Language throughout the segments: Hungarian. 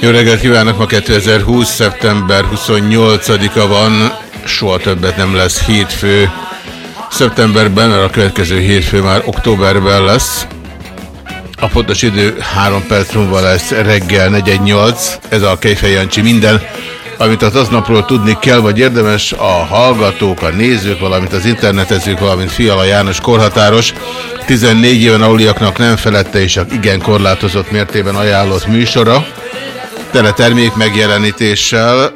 Jó reggelt kívánok! Ma 2020. szeptember 28-a van, soha többet nem lesz hétfő szeptemberben, mert a következő hétfő már októberben lesz. A pontos idő 3 perc múlva lesz reggel 418, ez a Kejfej Jancsi minden, amit az aznapról tudni kell, vagy érdemes a hallgatók, a nézők, valamint az internetezők, valamint Fiala János korhatáros, 14 éven aluliaknak nem felette és igen korlátozott mértében ajánlott műsora, tele termék megjelenítéssel.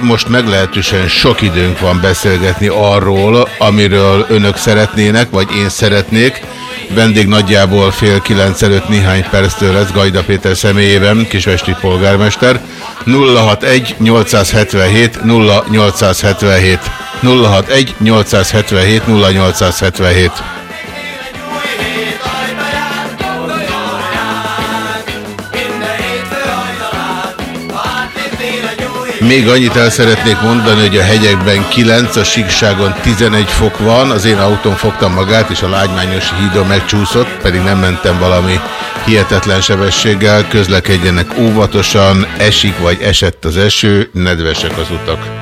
Most meglehetősen sok időnk van beszélgetni arról, amiről önök szeretnének, vagy én szeretnék. Vendég nagyjából fél kilenc előtt néhány perctől lesz Gajda Péter személyében, Kisvesti polgármester. 061 877 0877 061 877 0877 Még annyit el szeretnék mondani, hogy a hegyekben 9, a síkságon 11 fok van, az én autón fogtam magát, és a lágymányos hídon megcsúszott, pedig nem mentem valami hihetetlen sebességgel, közlekedjenek óvatosan, esik vagy esett az eső, nedvesek az utak.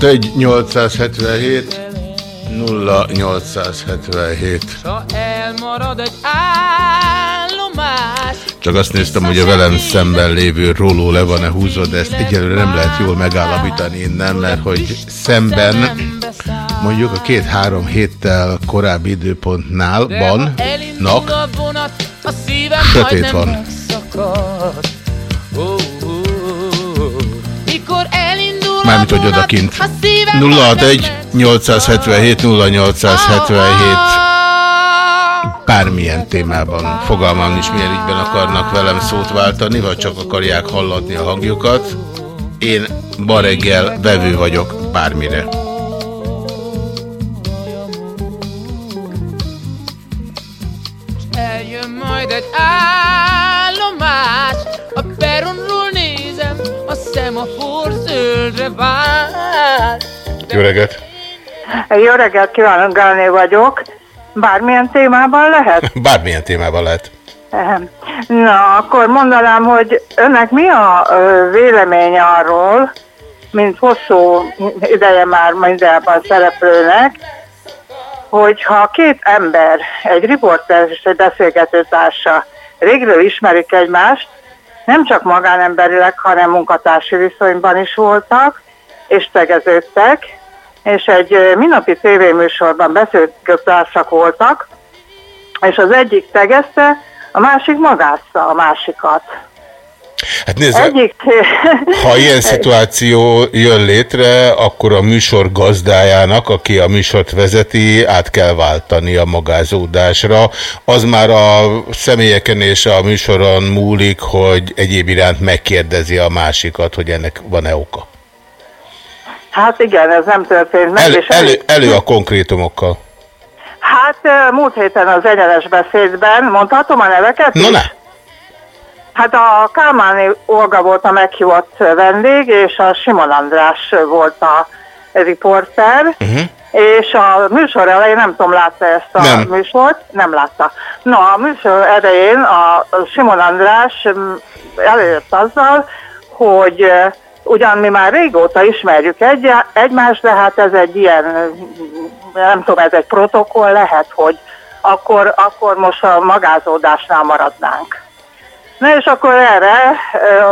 061 877 0877 Ha elmarad egy állomás Csak azt néztem, hogy a velem szemben lévő róló le van-e húzva, de ezt egyelőre nem lehet jól megállapítani innen, mert hogy szemben mondjuk a két-három héttel korábbi időpontnál van, nak, Sötét van. megszakad. Mármint hogy odakint. a szívem 061 877 0877 bármilyen témában, fogalmam is milyen ügyben akarnak velem szót váltani, vagy csak akarják hallatni a hangjukat. Én ma reggel vevő vagyok bármire. A szemafor zöldre vár. Jó reggelt! Jó reggelt kívánok, Gálné vagyok. Bármilyen témában lehet? Bármilyen témában lehet. Na, akkor mondanám, hogy önnek mi a ö, véleménye arról, mint hosszú ideje már mindenben szereplőnek, hogyha két ember, egy riporter és egy beszélgetőtársa régről ismerik egymást, nem csak magánemberileg, hanem munkatársi viszonyban is voltak, és tegeződtek, és egy minapi tévéműsorban beszélgetőtársak voltak, és az egyik tegezte, a másik magázta a másikat. Hát nézd, Egyik... ha ilyen szituáció jön létre, akkor a műsor gazdájának, aki a műsort vezeti, át kell váltani a magázódásra. Az már a személyeken és a műsoron múlik, hogy egyéb iránt megkérdezi a másikat, hogy ennek van-e oka. Hát igen, ez nem történt meg. El, és elő, elő a konkrétumokkal. Hát múlt héten az egyenes beszédben, mondhatom a neveket is? ne! Hát a Kálmáni Olga volt a meghívott vendég, és a Simon András volt a riporter, uh-huh. és a műsor elején, nem tudom, látta ezt a Nem. műsort? Nem látta. No, a műsor elején a Simon András mm, előjött azzal, hogy ugyan mi már régóta ismerjük egy, egymást, de hát ez egy ilyen, mm, nem tudom, ez egy protokoll lehet, hogy akkor, akkor most a magázódásnál maradnánk. Na és akkor erre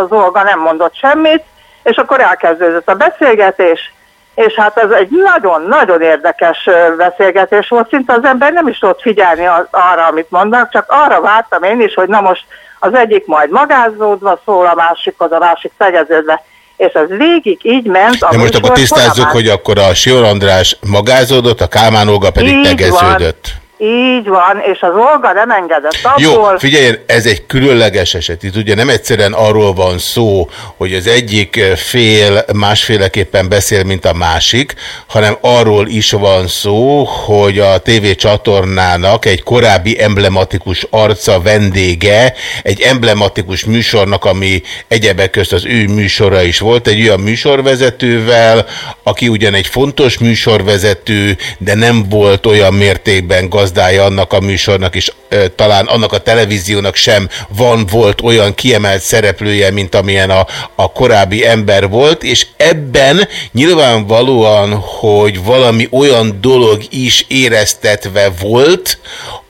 az Olga nem mondott semmit, és akkor elkezdődött a beszélgetés, és hát ez egy nagyon-nagyon érdekes beszélgetés volt, szinte az ember nem is tudott figyelni arra, amit mondanak, csak arra vártam én is, hogy na most az egyik majd magázódva szól, a másikhoz, a másik tegeződve. És ez végig így ment. A De most akkor tisztázzuk, folyamán. hogy akkor a Sion András magázódott, a Kálmán Olga pedig Így tegeződött. Így van, és az Olga nem engedett Jó, abból. figyeljen, ez egy különleges eset. Itt ugye nem egyszerűen arról van szó, hogy az egyik fél másféleképpen beszél, mint a másik, hanem arról is van szó, hogy a TV csatornának egy korábbi emblematikus arca vendége, egy emblematikus műsornak, ami egyebek közt az ő műsora is volt, egy olyan műsorvezetővel, aki ugyan egy fontos műsorvezető, de nem volt olyan mértékben gazdája annak a műsornak, és ö, talán annak a televíziónak sem van, volt olyan kiemelt szereplője, mint amilyen a, a korábbi ember volt, és ebben nyilvánvalóan, hogy valami olyan dolog is éreztetve volt,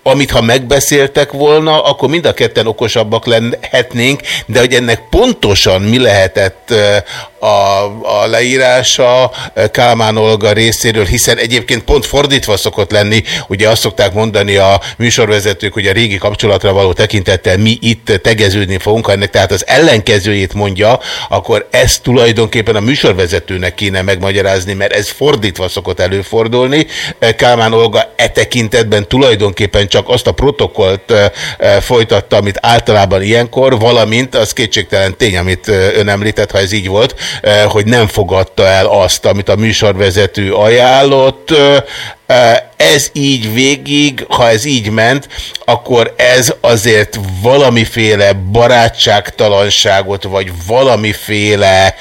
amit ha megbeszéltek volna, akkor mind a ketten okosabbak lehetnénk, de hogy ennek pontosan mi lehetett a, a leírása Kálmán Olga részéről, hiszen egyébként pont fordítva szokott lenni, ugye azt szokták mondani a műsorvezetők, hogy a régi kapcsolatra való tekintettel mi itt tegeződni fogunk, ennek tehát az ellenkezőjét mondja, akkor ezt tulajdonképpen a műsorvezetőnek kéne megmagyarázni, mert ez fordítva szokott előfordulni. Kálmán Olga e tekintetben tulajdonképpen csak azt a protokollt ö, ö, folytatta, amit általában ilyenkor, valamint az kétségtelen tény, amit ö, ön említett, ha ez így volt, hogy nem fogadta el azt, amit a műsorvezető ajánlott. Ez így végig, ha ez így ment, akkor ez azért valamiféle barátságtalanságot, vagy valamiféle eh,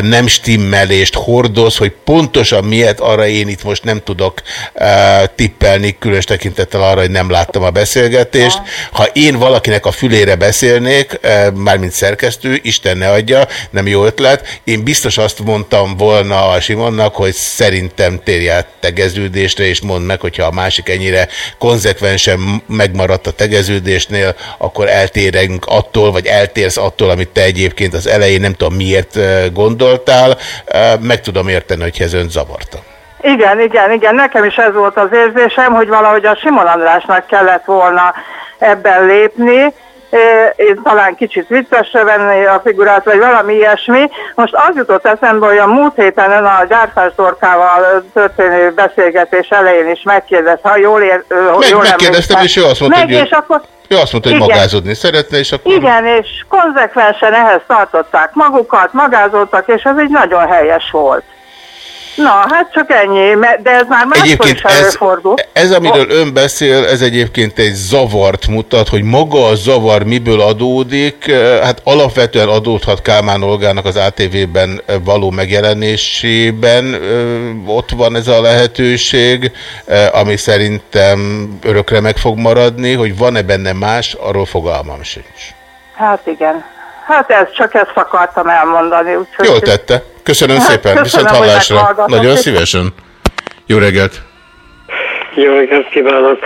nem stimmelést hordoz, hogy pontosan miért arra én itt most nem tudok eh, tippelni, különös tekintettel arra, hogy nem láttam a beszélgetést. Ha én valakinek a fülére beszélnék, eh, mármint szerkesztő, Isten ne adja, nem jó ötlet, én biztos azt mondtam volna a Simonnak, hogy szerintem térj át tegeződésre, és mondd meg, hogyha a másik ennyire konzekvensen megmaradt a tegeződésnél, akkor eltérünk attól, vagy eltérsz attól, amit te egyébként az elején nem tudom miért gondoltál, meg tudom érteni, hogy ez önt zavarta. Igen, igen, igen. Nekem is ez volt az érzésem, hogy valahogy a Simon Andrásnak kellett volna ebben lépni, én talán kicsit viccesre venni a figurát, vagy valami ilyesmi. Most az jutott eszembe, hogy a múlt héten ön a Gyárfás Dorkával történő beszélgetés elején is megkérdez, ha jól ér, Meg, jól megkérdeztem, és ő azt mondta, Meg, hogy és akkor Ő azt mondta, hogy Igen. magázódni szeretne, és akkor... igen, és konzekvensen ehhez tartották magukat, magázoltak, és ez így nagyon helyes volt. Na, hát csak ennyi, de ez már máskor Egyébként is ez, előfordul. ez, amiről ön beszél, ez egyébként egy zavart mutat, hogy maga a zavar miből adódik, hát alapvetően adódhat Kálmán Olgának az ATV-ben való megjelenésében, ott van ez a lehetőség, eh, ami szerintem örökre meg fog maradni, hogy van-e benne más, arról fogalmam sincs. Hát igen. Hát ez csak ezt akartam elmondani. Úgyhogy Jól tette. Köszönöm Hát, szépen. köszönöm, Viszont hallásra. Nagyon szívesen. Jó reggelt. Jó reggelt kívánok!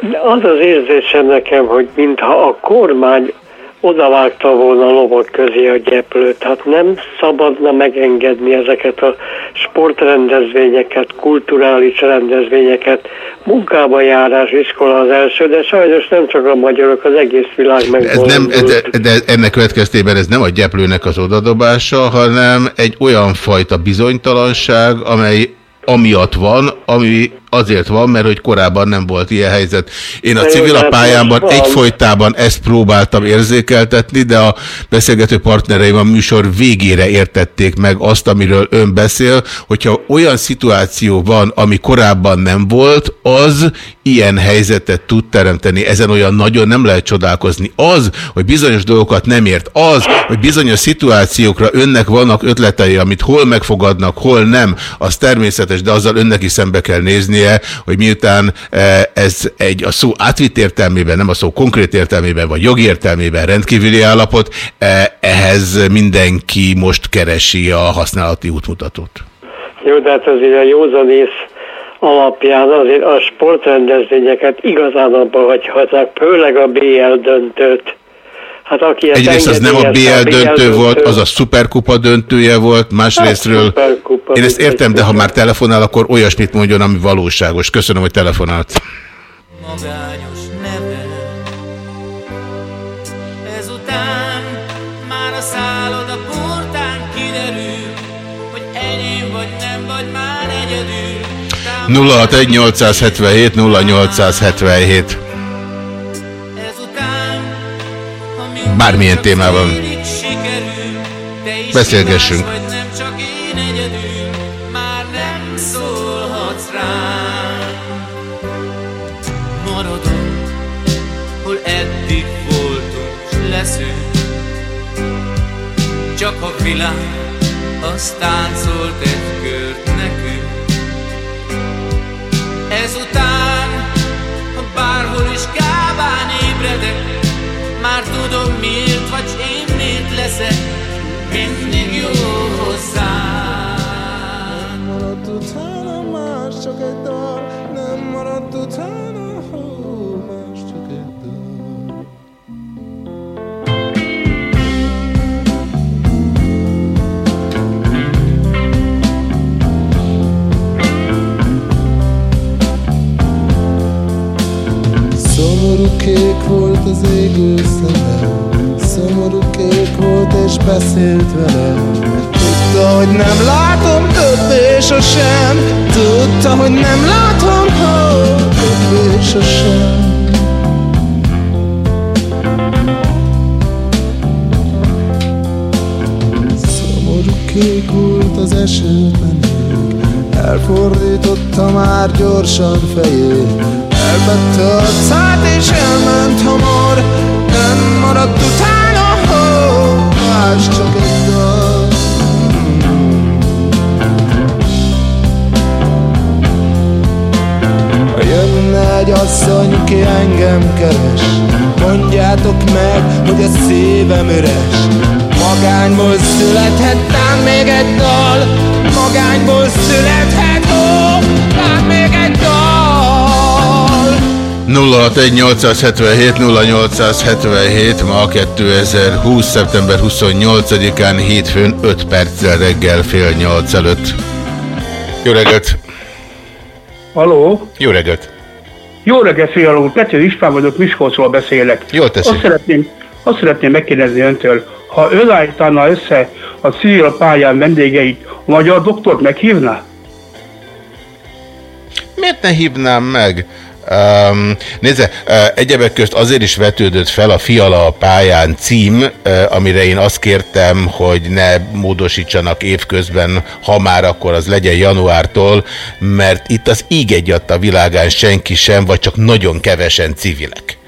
De az az érzésem nekem, hogy mintha a kormány odavágta volna a lovak közé a gyeplőt. Hát nem szabadna megengedni ezeket a sportrendezvényeket, kulturális rendezvényeket. Munkába járás iskola az első, de sajnos nem csak a magyarok, az egész világ meg. Ez nem, de, de ennek következtében ez nem a gyeplőnek az odadobása, hanem egy olyan fajta bizonytalanság, amely amiatt van, ami azért van, mert hogy korábban nem volt ilyen helyzet. Én a civil a pályámban egyfolytában ezt próbáltam érzékeltetni, de a beszélgető partnereim a műsor végére értették meg azt, amiről ön beszél, hogyha olyan szituáció van, ami korábban nem volt, az ilyen helyzetet tud teremteni. Ezen olyan nagyon nem lehet csodálkozni. Az, hogy bizonyos dolgokat nem ért, az, hogy bizonyos szituációkra önnek vannak ötletei, amit hol megfogadnak, hol nem, az természetes, de azzal önnek is szembe kell néznie, lennie, hogy miután e, ez egy a szó átvitt értelmében, nem a szó konkrét értelmében, vagy jogi értelmében rendkívüli állapot, e, ehhez mindenki most keresi a használati útmutatót. Jó, de hát azért a józanész alapján azért a sportrendezvényeket igazán abba hagyhatják, főleg a BL döntőt. Hát aki Egyrészt az nem a BL döntő volt, az a szuperkupa döntője volt, másrésztről... Én ezt értem, de ha már telefonál, akkor olyasmit mondjon, ami valóságos. Köszönöm, hogy telefonált. Magányos neve. Ezután már a szállod a portán kiderül Hogy enyém vagy nem vagy már egyedül. 061 877 0877 bármilyen témában. Beszélgessünk. Csak a világ, az táncolt egy kört az égő szeme. Szomorú kék volt és beszélt velem. Tudta, hogy nem látom többé sosem Tudta, hogy nem látom, hogy többé sosem Szomorú kék volt az esőben Elfordította már gyorsan fejét. Elvette a szát és elment hamar. Nem maradt utána, hó, más csak egy dal. Jönne egy asszony, ki engem keres Mondjátok meg, hogy a szívem üres Magányból születhettem még egy dal Magányból születhet, ó, még egy dal 061 0877 ma 2020. szeptember 28-án hétfőn 5 perccel reggel fél 8 előtt. Jó reggelt! Haló? Jó reggelt! Jó reggelt, Fiala úr! Pető István vagyok, Miskolcról beszélek. Jól teszi. Azt szeretném, azt szeretném megkérdezni öntől, ha ön állítaná össze a civil pályán vendégeit, a magyar doktort meghívná? Miért ne hívnám meg? Um, nézze, uh, egyebek közt azért is vetődött fel a Fiala pályán cím, uh, amire én azt kértem, hogy ne módosítsanak évközben, ha már akkor az legyen januártól, mert itt az íg egyadt a világán senki sem, vagy csak nagyon kevesen civilek.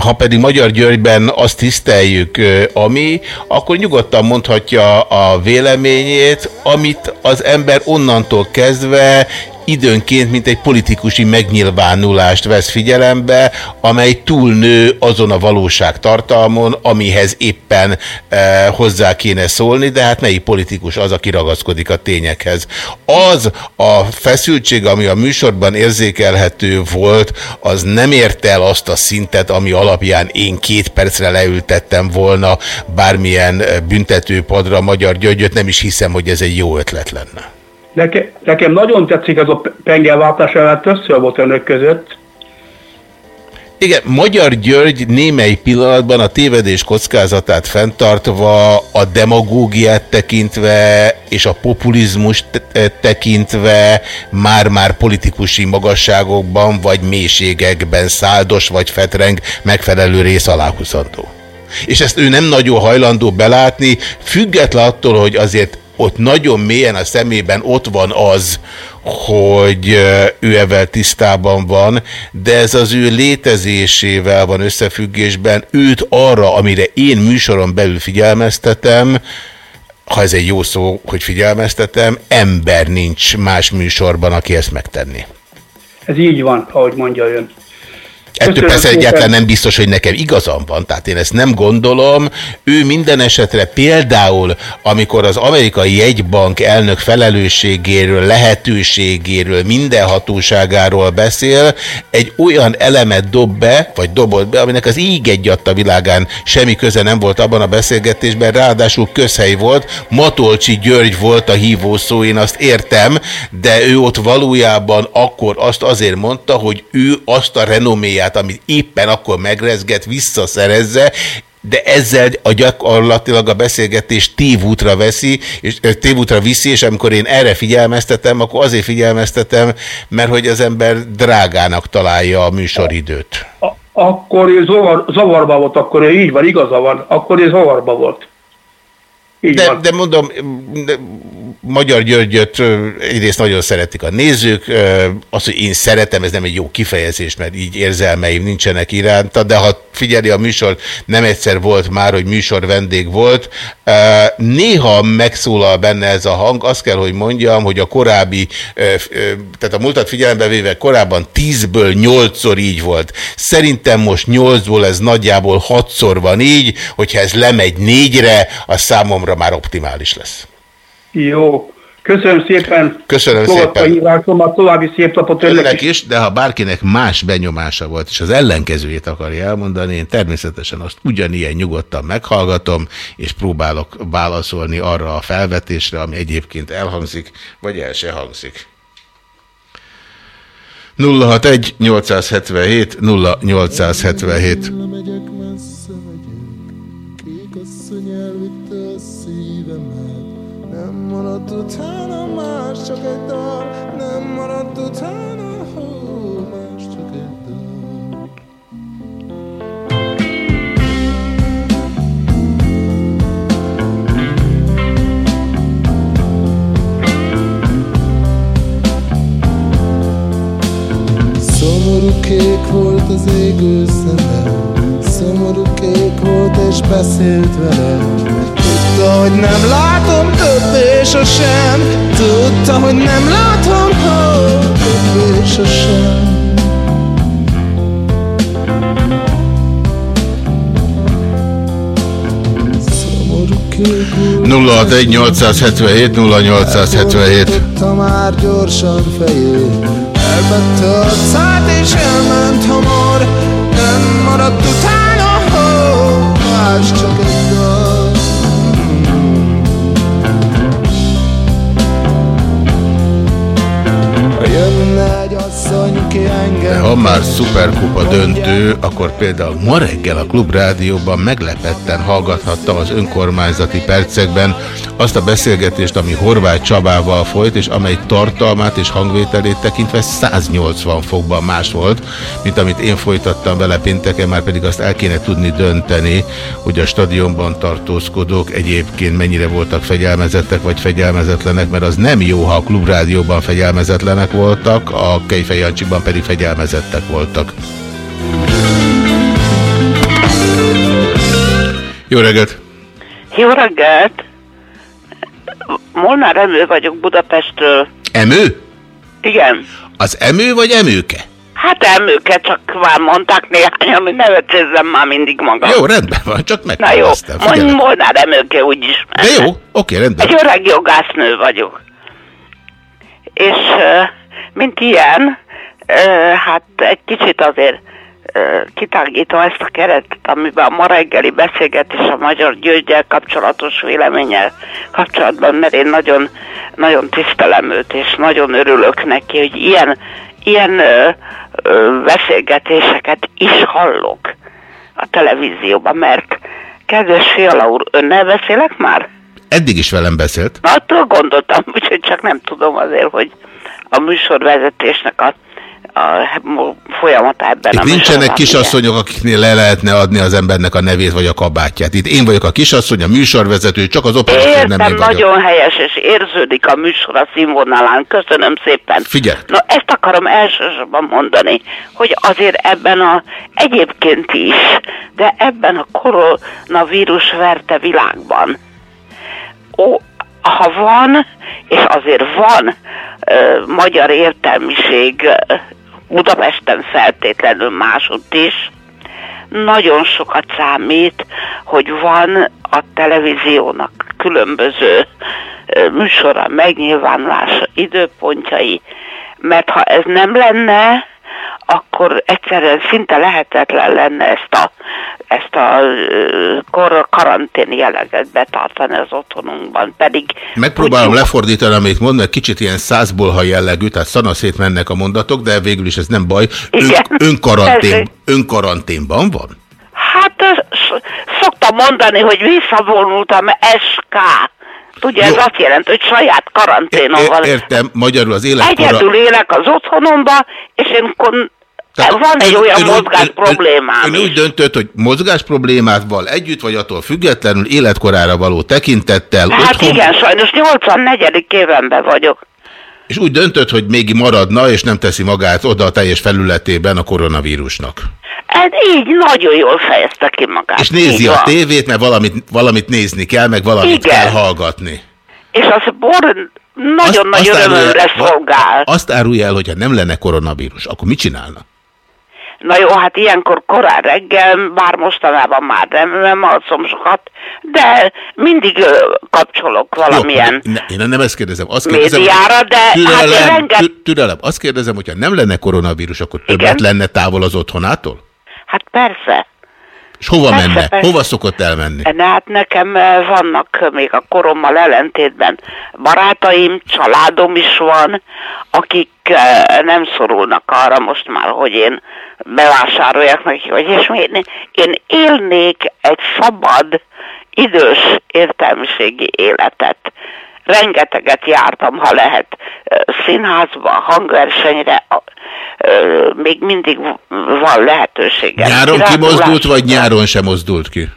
Ha pedig Magyar Györgyben azt tiszteljük, ami, akkor nyugodtan mondhatja a véleményét, amit az ember onnantól kezdve időnként, mint egy politikusi megnyilvánulást vesz figyelembe, amely túlnő azon a valóság tartalmon, amihez éppen e, hozzá kéne szólni, de hát melyik politikus az, aki ragaszkodik a tényekhez. Az a feszültség, ami a műsorban érzékelhető volt, az nem érte el azt a szintet, ami alapján én két percre leültettem volna bármilyen büntetőpadra Magyar Györgyöt, nem is hiszem, hogy ez egy jó ötlet lenne. Neke, nekem nagyon tetszik ez a pengelváltás, mert többször volt önök között. Igen, Magyar György némely pillanatban a tévedés kockázatát fenntartva, a demagógiát tekintve és a populizmus tekintve már-már politikusi magasságokban vagy mélységekben száldos vagy fetreng megfelelő rész aláhúzandó. És ezt ő nem nagyon hajlandó belátni, független attól, hogy azért ott nagyon mélyen a szemében ott van az, hogy ő evel tisztában van, de ez az ő létezésével van összefüggésben, őt arra, amire én műsoron belül figyelmeztetem, ha ez egy jó szó, hogy figyelmeztetem, ember nincs más műsorban, aki ezt megtenni. Ez így van, ahogy mondja ön. Ettől persze egyáltalán nem biztos, hogy nekem igazam van, tehát én ezt nem gondolom. Ő minden esetre például, amikor az amerikai jegybank elnök felelősségéről, lehetőségéről, minden hatóságáról beszél, egy olyan elemet dob be, vagy dobott be, aminek az íg egy a világán semmi köze nem volt abban a beszélgetésben, ráadásul közhely volt, Matolcsi György volt a hívó szó, én azt értem, de ő ott valójában akkor azt azért mondta, hogy ő azt a renoméját, energiát, amit éppen akkor megrezget, visszaszerezze, de ezzel a gyakorlatilag a beszélgetés tévútra veszi, és tévútra viszi, és amikor én erre figyelmeztetem, akkor azért figyelmeztetem, mert hogy az ember drágának találja a műsoridőt. A, akkor ő zavar, zavarba volt, akkor ő így van, igaza van, akkor ő zavarba volt. Így de, van. de mondom, Magyar Györgyöt egyrészt nagyon szeretik a nézők, az, hogy én szeretem, ez nem egy jó kifejezés, mert így érzelmeim nincsenek iránta, de ha figyeli a műsor, nem egyszer volt már, hogy műsor vendég volt. Néha megszólal benne ez a hang, azt kell, hogy mondjam, hogy a korábbi, tehát a múltat figyelembe véve korábban 10-ből 8-szor így volt. Szerintem most 8-ból ez nagyjából 6-szor van így, hogyha ez lemegy 4-re, az számomra már optimális lesz. Jó. Köszönöm szépen. Köszönöm szépen. Hívásomat, további szép napot önnek is. is. De ha bárkinek más benyomása volt, és az ellenkezőjét akarja elmondani, én természetesen azt ugyanilyen nyugodtan meghallgatom, és próbálok válaszolni arra a felvetésre, ami egyébként elhangzik, vagy el se hangzik. 061 877 0877 utána más csak egy dal, nem maradt utána, hú, más csak egy dal. Szomorú kék volt az égő szeme, szomorú kék volt és beszélt velem, Tudta, hogy nem látom többé sosem. Tudta, hogy nem látom többé sosem. 061 877 0877 már gyorsan fejét. Elvette a szát és elment hamar. Nem maradt utána, ho, más csak egy De ha már szuperkupa döntő, akkor például ma reggel a Klubrádióban meglepetten hallgathattam az önkormányzati percekben azt a beszélgetést, ami Horváth Csabával folyt, és amely tartalmát és hangvételét tekintve 180 fokban más volt, mint amit én folytattam vele pénteken, már pedig azt el kéne tudni dönteni, hogy a stadionban tartózkodók egyébként mennyire voltak fegyelmezettek vagy fegyelmezetlenek, mert az nem jó, ha a Klubrádióban fegyelmezetlenek voltak, a Kejfej Jancsiban pedig fegyelmezettek voltak. Jó reggelt! Jó reggelt! Molnár Emő vagyok Budapestről. Emő? Igen. Az emő vagy emőke? Hát emőket csak már mondták néhányan, hogy ne öcsézzem már mindig magam. Jó, rendben van, csak Na jó, mondj. Molnár emőke úgyis. De jó, oké, rendben. Egy öreg jogásznő vagyok. És mint ilyen, hát egy kicsit azért kitágítom ezt a keretet, amiben a ma reggeli beszélgetés a magyar győgyel kapcsolatos véleménnyel kapcsolatban, mert én nagyon, nagyon tisztelem őt, és nagyon örülök neki, hogy ilyen, ilyen ö, ö, beszélgetéseket is hallok a televízióban, mert kedves Fiala úr, önnel beszélek már? Eddig is velem beszélt. Na, attól gondoltam, úgyhogy csak nem tudom azért, hogy a műsorvezetésnek a, a folyamata ebben Itt a nincsenek kisasszonyok, akiknél le lehetne adni az embernek a nevét vagy a kabátját. Itt én vagyok a kisasszony, a műsorvezető, csak az operatőr nem Értem, én vagyok. nagyon helyes, és érződik a műsor a színvonalán. Köszönöm szépen. Figyelj. Na, ezt akarom elsősorban mondani, hogy azért ebben a, egyébként is, de ebben a koronavírus verte világban, ó, ha van, és azért van ö, magyar értelmiség ö, Budapesten feltétlenül másutt is, nagyon sokat számít, hogy van a televíziónak különböző műsora, megnyilvánulása, időpontjai, mert ha ez nem lenne, akkor egyszerűen szinte lehetetlen lenne ezt a, ezt a kor, karantén jelleget betartani az otthonunkban, pedig Megpróbálom úgy- lefordítani, amit mond, mert kicsit ilyen százbolha jellegű, tehát szanaszét mennek a mondatok, de végül is ez nem baj. Ön, Igen. önkarantén, Persze. önkaranténban van? Hát szoktam mondani, hogy visszavonultam SK. Tudja, ez Jó. azt jelenti, hogy saját karanténom É- van. Értem, magyarul az életkora... Egyedül élek az otthonomba, és én kon... van egy ön- olyan ön mozgás ön- ön- problémám Ön is. úgy döntött, hogy mozgás problémával együtt, vagy attól függetlenül életkorára való tekintettel Hát otthon, igen, sajnos 84. évenben vagyok. és úgy döntött, hogy még maradna, és nem teszi magát oda a teljes felületében a koronavírusnak. Ez így nagyon jól fejezte ki magát. És nézi Így a van. tévét, mert valamit, valamit nézni kell, meg valamit Igen. kell hallgatni. És az bor nagyon nagy örömömre szolgál. Azt árulja el, hogyha nem lenne koronavírus, akkor mit csinálna? Na jó, hát ilyenkor korán reggel, bár mostanában már nem, nem alszom sokat, de mindig ö, kapcsolok valamilyen Jó, ne, én nem ezt kérdezem. Azt kérdezem, médiára, de hát én türelem, renget... tü- türelem. Azt kérdezem, hogyha nem lenne koronavírus, akkor többet Igen. lenne távol az otthonától? Hát persze. És hova Persze, menne? persze. Hova szokott elmenni? De hát nekem eh, vannak még a korommal ellentétben barátaim, családom is van, akik eh, nem szorulnak arra most már, hogy én bevásároljak neki, hogy és én, én élnék egy szabad, idős értelmiségi életet. Rengeteget jártam, ha lehet, eh, színházba, hangversenyre, még mindig van lehetőségem. Nyáron kimozdult, vagy nyáron sem mozdult ki?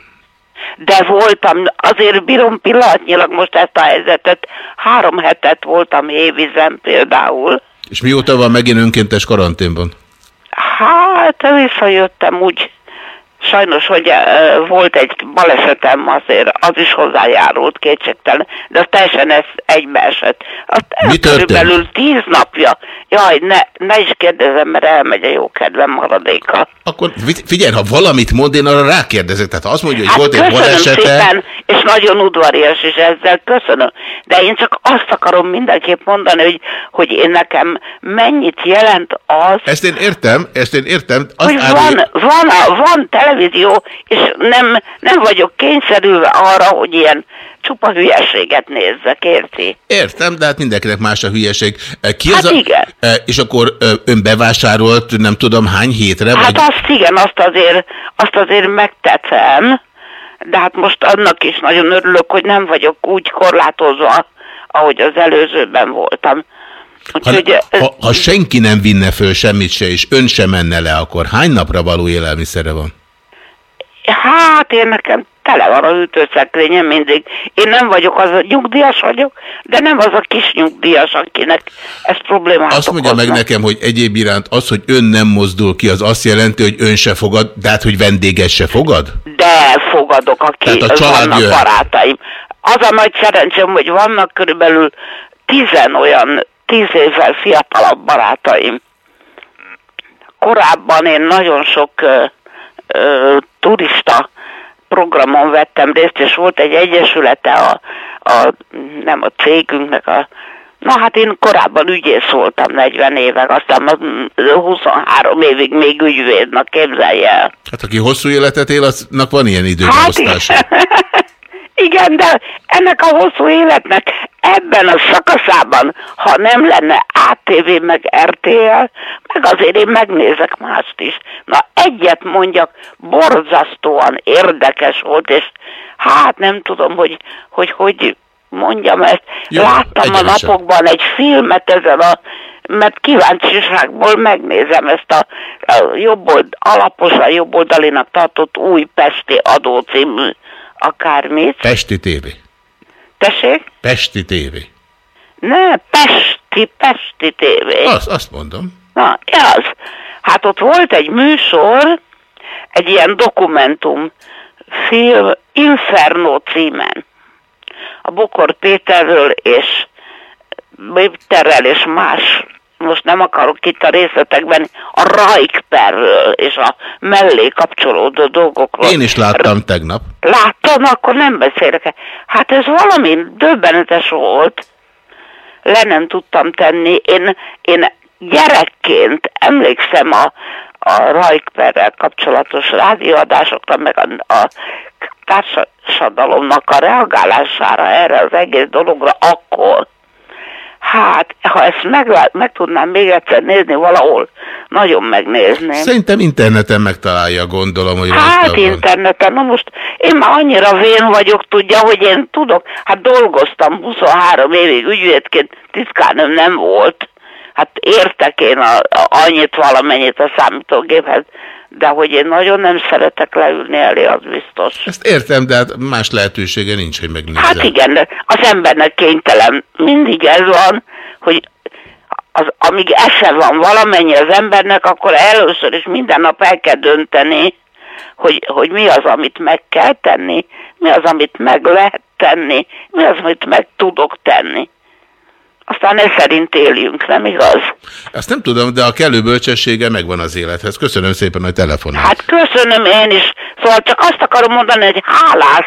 De voltam, azért bírom pillanatnyilag most ezt a helyzetet. Három hetet voltam hévízen például. És mióta van megint önkéntes karanténban? Hát visszajöttem úgy, sajnos, hogy uh, volt egy balesetem azért, az is hozzájárult kétségtelen, de az teljesen ez egybeesett. Azt Mi történt? körülbelül tíz napja. Jaj, ne, ne is kérdezem, mert elmegy a jó kedvem maradéka. Akkor fi- figyelj, ha valamit mond, én arra rákérdezek. Tehát azt mondja, hogy Hát volt egy köszönöm balesete, szépen, és nagyon udvarias is ezzel, köszönöm. De én csak azt akarom mindenképp mondani, hogy, hogy én nekem mennyit jelent az, ezt én értem, ezt én értem. Azt hogy árulja- van, van, a, van televízió, és nem, nem vagyok kényszerülve arra, hogy ilyen csupa hülyeséget nézzek, érti? Értem, de hát mindenkinek más a hülyeség. Eh, Ki Hát az a, igen. eh, És akkor eh, ön bevásárolt, nem tudom hány hétre? Hát vagy... azt igen, azt azért, azt azért megtettem, de hát most annak is nagyon örülök, hogy nem vagyok úgy korlátozva, ahogy az előzőben voltam. Ha, ha, ha senki nem vinne föl semmit se, és ön sem menne le, akkor hány napra való élelmiszere van? Hát én nekem tele van a hűtőszekrényem mindig. Én nem vagyok az a nyugdíjas vagyok, de nem az a kis nyugdíjas, akinek ez problémát Azt mondja meg okozna. nekem, hogy egyéb iránt az, hogy ön nem mozdul ki, az azt jelenti, hogy ön se fogad, de hát, hogy vendéges se fogad? De fogadok, aki Tehát a család vannak jöhet. barátaim. Az a nagy szerencsém, hogy vannak körülbelül tizen olyan tíz évvel fiatalabb barátaim. Korábban én nagyon sok ö, ö, turista programon vettem részt, és volt egy egyesülete a, a nem a cégünknek, a, na hát én korábban ügyész voltam 40 évek, aztán 23 évig még ügyvédnak képzelje el. Hát aki hosszú életet él, aznak van ilyen időbeosztása. Hát, igen, de ennek a hosszú életnek ebben a szakaszában, ha nem lenne ATV meg RTL, meg azért én megnézek mást is. Na egyet mondjak, borzasztóan érdekes volt, és hát nem tudom, hogy hogy, hogy mondjam ezt. Jó, Láttam a napokban egy filmet ezen a mert kíváncsiságból megnézem ezt a, a jobb old, alaposan jobboldalinak tartott új Pesti adó című akármit. Pesti tévé. Tessék? Pesti tévé. Ne, Pesti, Pesti tévé. Az, azt mondom. Na, az. Hát ott volt egy műsor, egy ilyen dokumentum film Inferno címen. A Bokor Péterről és Péterrel és más most nem akarok itt a részletekben, a Rajkperről és a mellé kapcsolódó dolgokról. Én is láttam tegnap. Láttam, akkor nem beszélek. Hát ez valami döbbenetes volt. Le nem tudtam tenni. Én, én gyerekként emlékszem a, a Rajkperrel kapcsolatos rádióadásokra, meg a, a társadalomnak a reagálására erre az egész dologra akkor Hát, ha ezt meg, meg tudnám még egyszer nézni valahol, nagyon megnézném. Szerintem interneten megtalálja, gondolom, hogy Hát interneten, na most én már annyira vén vagyok, tudja, hogy én tudok, hát dolgoztam 23 évig ügyvédként, tiszkánöm nem volt. Hát értek én a, a, annyit valamennyit a számítógéphez, de hogy én nagyon nem szeretek leülni elé, az biztos. Ezt értem, de hát más lehetősége nincs, hogy megnézzem. Hát igen, de az embernek kénytelen. Mindig ez van, hogy az, amíg esze van valamennyi az embernek, akkor először is minden nap el kell dönteni, hogy, hogy mi az, amit meg kell tenni, mi az, amit meg lehet tenni, mi az, amit meg tudok tenni. Aztán ez szerint éljünk, nem igaz? Ezt nem tudom, de a kellő bölcsessége megvan az élethez. Köszönöm szépen, hogy telefonál. Hát köszönöm én is. Szóval csak azt akarom mondani, hogy hálás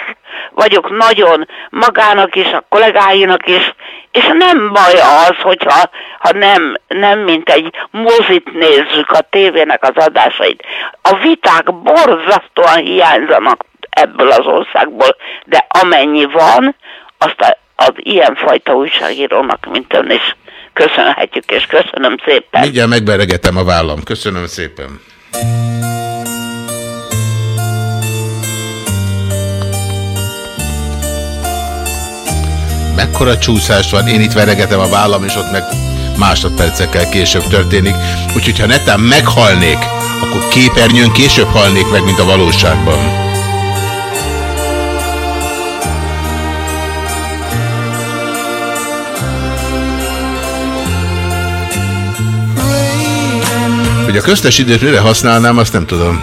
vagyok nagyon magának is, a kollégáinak is, és nem baj az, hogyha ha nem, nem mint egy mozit nézzük a tévének az adásait. A viták borzasztóan hiányzanak ebből az országból, de amennyi van, azt a az ilyenfajta újságírónak, mint ön is köszönhetjük, és köszönöm szépen. Mindjárt megberegetem a vállam. Köszönöm szépen. Mekkora csúszás van, én itt veregetem a vállam, és ott meg másodpercekkel később történik. Úgyhogy ha netán meghalnék, akkor képernyőn később halnék meg, mint a valóságban. Hogy a köztes időt mire használnám, azt nem tudom.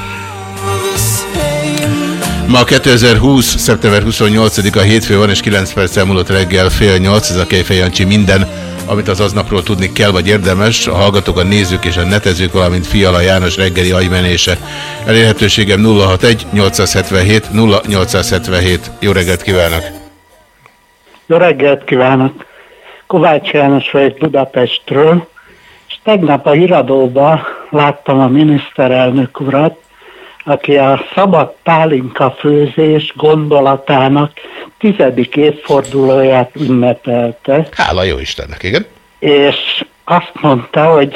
Ma 2020. szeptember 28-a hétfő van, és 9 perccel múlott reggel fél 8, ez a Kejfej minden, amit az aznapról tudni kell, vagy érdemes. A hallgatók, a nézők és a netezők, valamint Fiala János reggeli agymenése. Elérhetőségem 061 877 0877. Jó reggelt kívánok! Jó reggelt kívánok! Kovács János vagy Budapestről. És tegnap a híradóban láttam a miniszterelnök urat, aki a szabad pálinka főzés gondolatának tizedik évfordulóját ünnepelte. Hála jó Istennek, igen. És azt mondta, hogy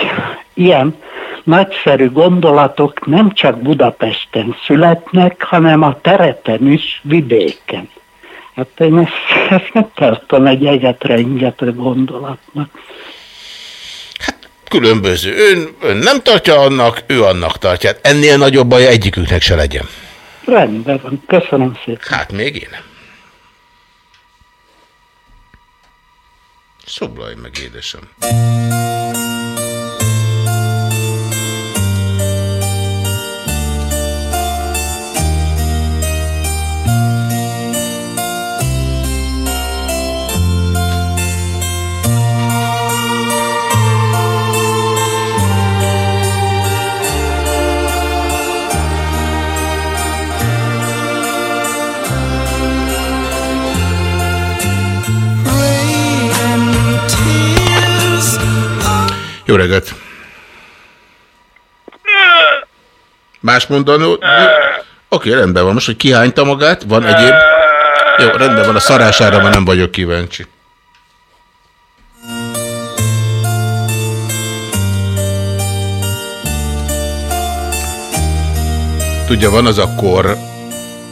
ilyen nagyszerű gondolatok nem csak Budapesten születnek, hanem a terepen is, vidéken. Hát én ezt, ezt nem tartom egy egetre ingetre gondolatnak különböző. Ön, ön nem tartja annak, ő annak tartja. Hát ennél nagyobb baj egyiküknek se legyen. Rendben van, köszönöm szépen. Hát még én. Szoblaj meg, édesem. Jó reggelt! Más mondanó? Oké, rendben van. Most, hogy kihányta magát, van egyéb... Jó, rendben van, a szarására már nem vagyok kíváncsi. Tudja, van az a kor,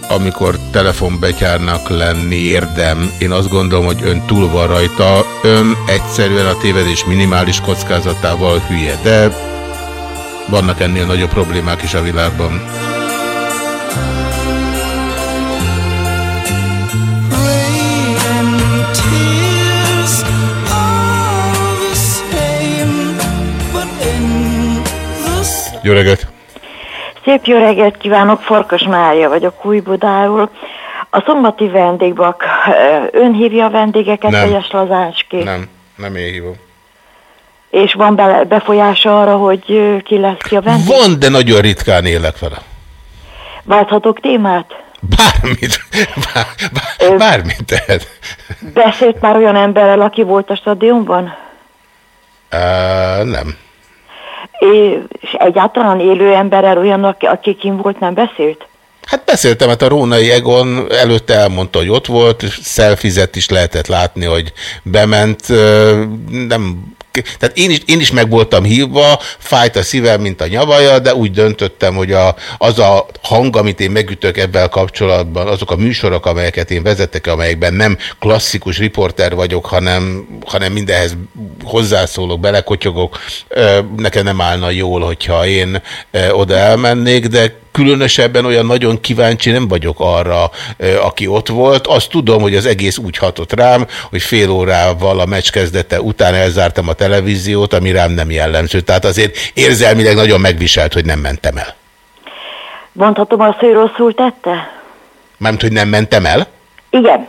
amikor telefonbetyárnak lenni érdem. Én azt gondolom, hogy ön túl van rajta. Ön egyszerűen a tévedés minimális kockázatával hülye, de vannak ennél nagyobb problémák is a világban. Jó reggelt! Szép jó reggelt kívánok, Farkas Mária vagyok Újbudáról. A szombati vendégbak, ön hívja a vendégeket, Nem. Fejes Lazácski? Nem, nem én hívom. És van bele, befolyása arra, hogy ki lesz ki a vendég? Van, de nagyon ritkán élek vele. Válthatok témát? Bármit, bár, bár, bármit tehet. Beszélt már olyan emberrel, aki volt a stadionban? Uh, nem. És egyáltalán élő emberrel olyan, aki, aki kim volt, nem beszélt? Hát beszéltem, hát a Rónai Egon előtte elmondta, hogy ott volt, szelfizet is lehetett látni, hogy bement, nem tehát én is, én is meg voltam hívva, fájt a szívem, mint a nyavaja, de úgy döntöttem, hogy a, az a hang, amit én megütök ebben kapcsolatban, azok a műsorok, amelyeket én vezetek, amelyekben nem klasszikus riporter vagyok, hanem, hanem mindenhez hozzászólok, belekotyogok, nekem nem állna jól, hogyha én oda elmennék, de különösebben olyan nagyon kíváncsi nem vagyok arra, aki ott volt. Azt tudom, hogy az egész úgy hatott rám, hogy fél órával a meccs kezdete után elzártam a televíziót, ami rám nem jellemző. Tehát azért érzelmileg nagyon megviselt, hogy nem mentem el. Mondhatom azt, hogy rosszul tette? Mármint, hogy nem mentem el? Igen.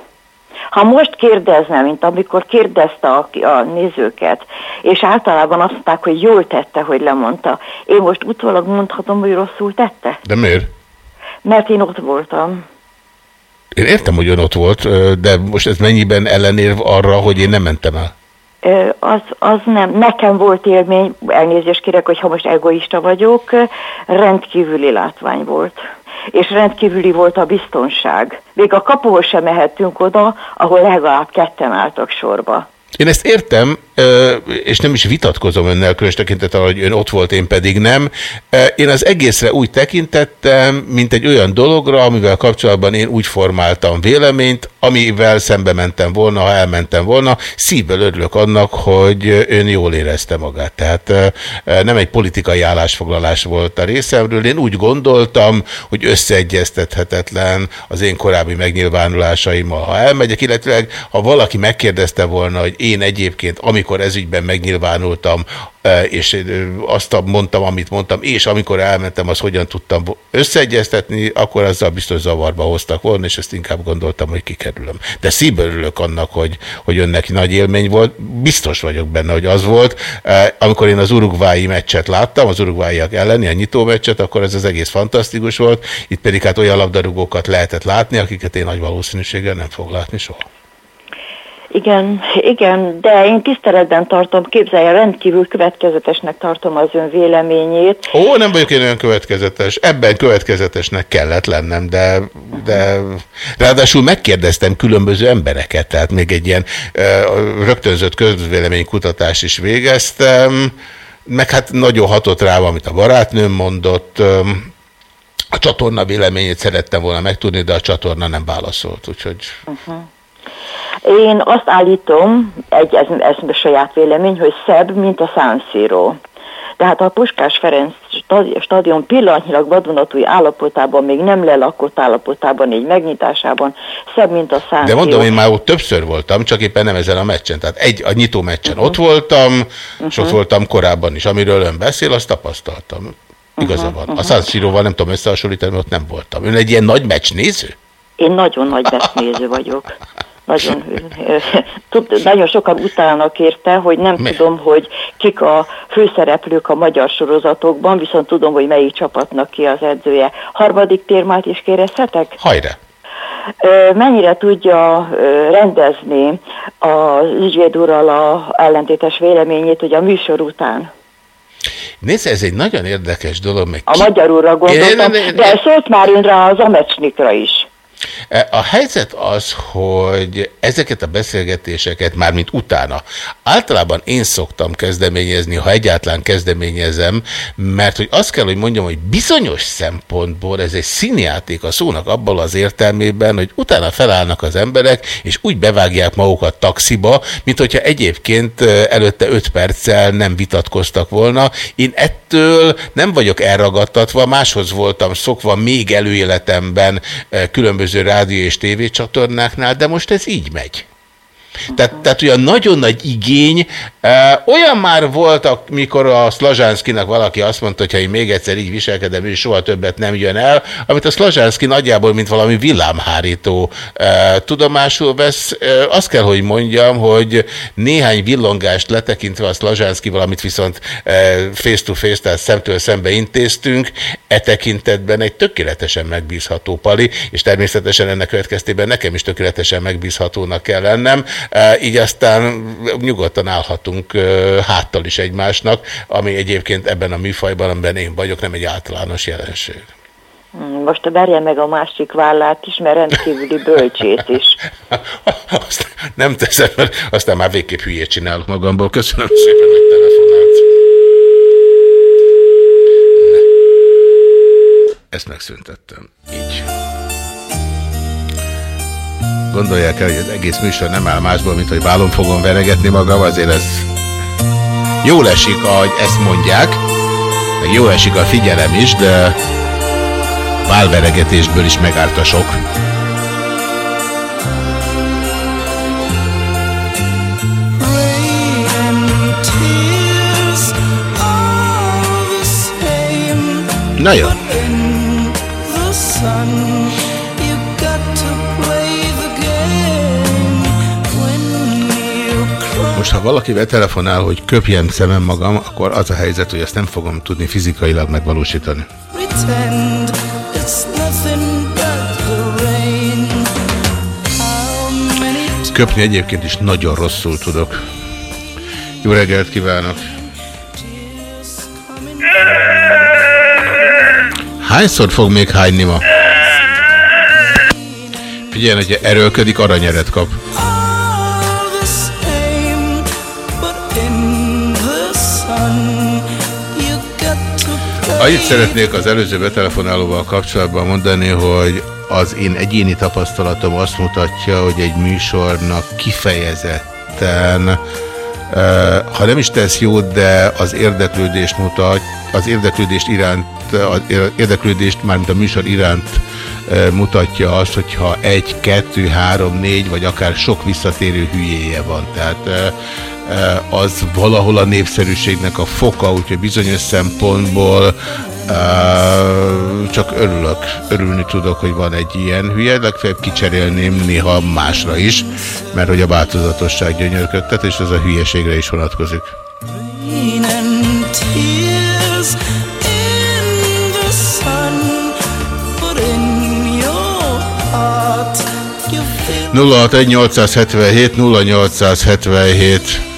Ha most kérdezne, mint amikor kérdezte a, a nézőket, és általában azt mondták, hogy jól tette, hogy lemondta, én most utólag mondhatom, hogy rosszul tette? De miért? Mert én ott voltam. Én értem, hogy ön ott volt, de most ez mennyiben ellenérv arra, hogy én nem mentem el? Az, az nem, nekem volt élmény, elnézést kérek, hogy ha most egoista vagyok, rendkívüli látvány volt. És rendkívüli volt a biztonság. Még a kapuhoz sem mehettünk oda, ahol legalább ketten álltak sorba. Én ezt értem, és nem is vitatkozom önnel, különös tekintettel, hogy ön ott volt, én pedig nem. Én az egészre úgy tekintettem, mint egy olyan dologra, amivel kapcsolatban én úgy formáltam véleményt, amivel szembe mentem volna, ha elmentem volna. Szívből örülök annak, hogy ön jól érezte magát. Tehát nem egy politikai állásfoglalás volt a részemről. Én úgy gondoltam, hogy összeegyeztethetetlen az én korábbi megnyilvánulásaimmal, ha elmegyek, illetve ha valaki megkérdezte volna, hogy én egyébként, amikor ezügyben megnyilvánultam, e, és ö, azt mondtam, amit mondtam, és amikor elmentem, azt hogyan tudtam összeegyeztetni, akkor azzal biztos zavarba hoztak volna, és ezt inkább gondoltam, hogy kikerülöm. De szívből örülök annak, hogy, hogy önnek nagy élmény volt. Biztos vagyok benne, hogy az volt. E, Amikor én az urugvái meccset láttam, az urugváiak elleni, a nyitó meccset, akkor ez az egész fantasztikus volt. Itt pedig hát olyan labdarúgókat lehetett látni, akiket én nagy valószínűséggel nem fog látni soha. Igen, igen, de én tiszteletben tartom, képzelje, rendkívül következetesnek tartom az ön véleményét. Ó, nem vagyok én olyan következetes. Ebben következetesnek kellett lennem, de, de ráadásul megkérdeztem különböző embereket, tehát még egy ilyen rögtönzött közvéleménykutatást is végeztem, meg hát nagyon hatott rám, amit a barátnőm mondott. A csatorna véleményét szerettem volna megtudni, de a csatorna nem válaszolt, úgyhogy... Uh-huh. Én azt állítom, egy, ez, ez a saját vélemény, hogy szebb, mint a Siro. Tehát a Puskás Ferenc stadi- stadion pillanatnyilag vadonatúj állapotában, még nem lelakott állapotában, így megnyitásában, szebb, mint a San De mondom, én már ott többször voltam, csak éppen nem ezen a meccsen. Tehát egy, a nyitó meccsen ott voltam, és ott Uh-huh. voltam korábban is. Amiről ön beszél, azt tapasztaltam. Igaza Uh-huh, van. A uh-huh. San Siro-val nem tudom összehasonlítani, mert ott nem voltam. Ön egy ilyen nagy meccs néző? Én nagyon nagy besznéző vagyok. Nagyon, tud, nagyon sokan utálnak érte, hogy nem Mi? tudom, hogy kik a főszereplők a magyar sorozatokban, viszont tudom, hogy melyik csapatnak ki az edzője. Harmadik térmát is kérdezhetek? Hajrá! Mennyire tudja rendezni az ügyvéd a ellentétes véleményét, hogy a műsor után Nézd, ez egy nagyon érdekes dolog. Meg A magyarulra gondoltam, Én- én- én- de szólt már ön rá az amecsnikra is. A helyzet az, hogy ezeket a beszélgetéseket már mint utána, általában én szoktam kezdeményezni, ha egyáltalán kezdeményezem, mert hogy azt kell, hogy mondjam, hogy bizonyos szempontból ez egy színjáték a szónak abban az értelmében, hogy utána felállnak az emberek, és úgy bevágják magukat taxiba, mint hogyha egyébként ö, előtte öt perccel nem vitatkoztak volna. Én ettől nem vagyok elragadtatva, máshoz voltam szokva még előéletemben ö, különböző rádió és tévécsatornáknál, de most ez így megy. Tehát, tehát olyan nagyon nagy igény, olyan már volt, amikor a Szlazsánszkinak valaki azt mondta, hogy ha én még egyszer így viselkedem, ő soha többet nem jön el, amit a Szlazsánszki nagyjából, mint valami villámhárító tudomásul vesz. Azt kell, hogy mondjam, hogy néhány villongást letekintve a Szlazsánszkival, amit viszont face-to-face, tehát szemtől szembe intéztünk, e tekintetben egy tökéletesen megbízható pali, és természetesen ennek következtében nekem is tökéletesen megbízhatónak kell lennem, így aztán nyugodtan állhatunk háttal is egymásnak, ami egyébként ebben a műfajban, amiben én vagyok, nem egy általános jelenség. Hmm, Most verje meg a másik vállát is, mert rendkívüli bölcsét is. Azt nem teszem, mert aztán már végképp hülyét csinálok magamból. Köszönöm szépen, hogy telefonált. Ne. Ezt megszüntettem. Így. Gondolják el, hogy az egész műsor nem áll másból, mint hogy bálon fogom veregetni magam, azért ez jól esik, ahogy ezt mondják, meg jól esik a figyelem is, de válveregetésből is megárt a sok. Na jó. Most, ha valakivel telefonál, hogy köpjem szemem magam, akkor az a helyzet, hogy ezt nem fogom tudni fizikailag megvalósítani. Köpni egyébként is nagyon rosszul tudok. Jó reggelt kívánok! Hányszor fog még hányni ma? Figyelj, hogyha erőlködik, aranyeret kap. Annyit szeretnék az előző betelefonálóval kapcsolatban mondani, hogy az én egyéni tapasztalatom azt mutatja, hogy egy műsornak kifejezetten, ha nem is tesz jót, de az érdeklődést mutat, az érdeklődést iránt, az érdeklődést mármint a műsor iránt mutatja azt, hogyha egy, kettő, három, négy, vagy akár sok visszatérő hülyéje van. Tehát eh, eh, Eh, az valahol a népszerűségnek a foka, úgyhogy bizonyos szempontból eh, csak örülök, örülni tudok, hogy van egy ilyen hülye, legfeljebb kicserélném néha másra is, mert hogy a változatosság gyönyörködtet, és ez a hülyeségre is vonatkozik. Nulla 0877 0877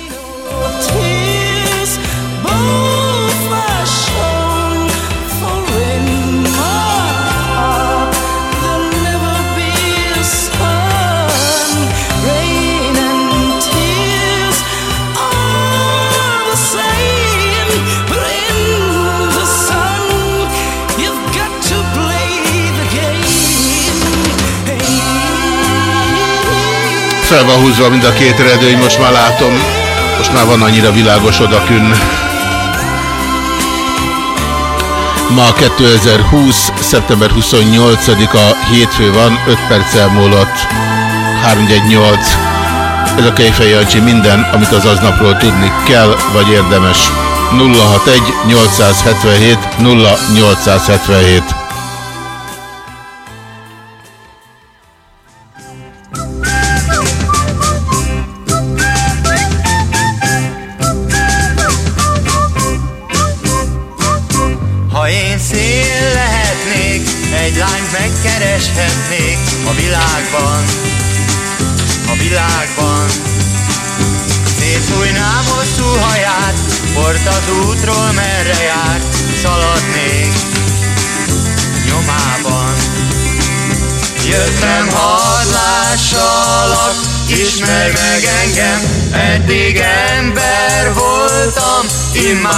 Fel húzva mind a két redőny, most már látom. Most már van annyira világos odakünn. Ma 2020. szeptember 28-a hétfő van, 5 perccel múlott 318. Ez a Kejfej Jancsi minden, amit az aznapról tudni kell, vagy érdemes. 061 877 0877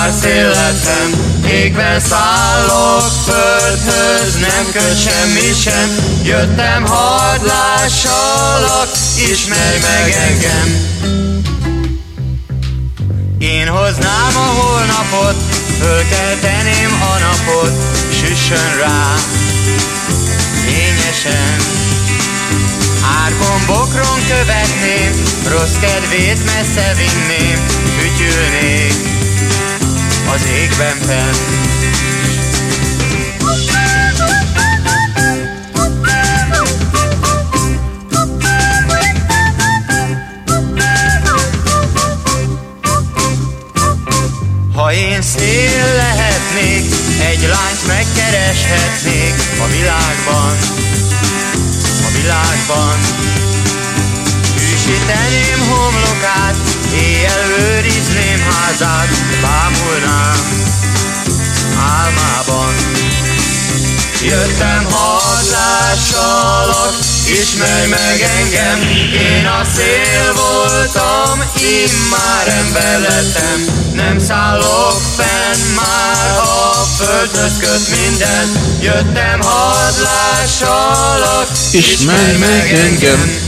immár széletem, égben szállok földhöz, nem köt semmi sem, jöttem hadlássalak, ismerj meg engem. Én hoznám a holnapot, fölkelteném a napot, süssön rá, fényesen. Árgombokron követném, rossz kedvét messze vinném, fütyülnék az égben fenn. Ha én szél lehetnék, egy lányt megkereshetnék a világban, a világban. Hűsíteném homlokát, éjjel őrizném házát, bámulnám álmában. Jöttem hadlássalak, ismerj meg engem, én a szél voltam, immár ember lettem, nem szállok fenn már, a földhöz köt minden, jöttem hadlássalak, Ismerj meg engem.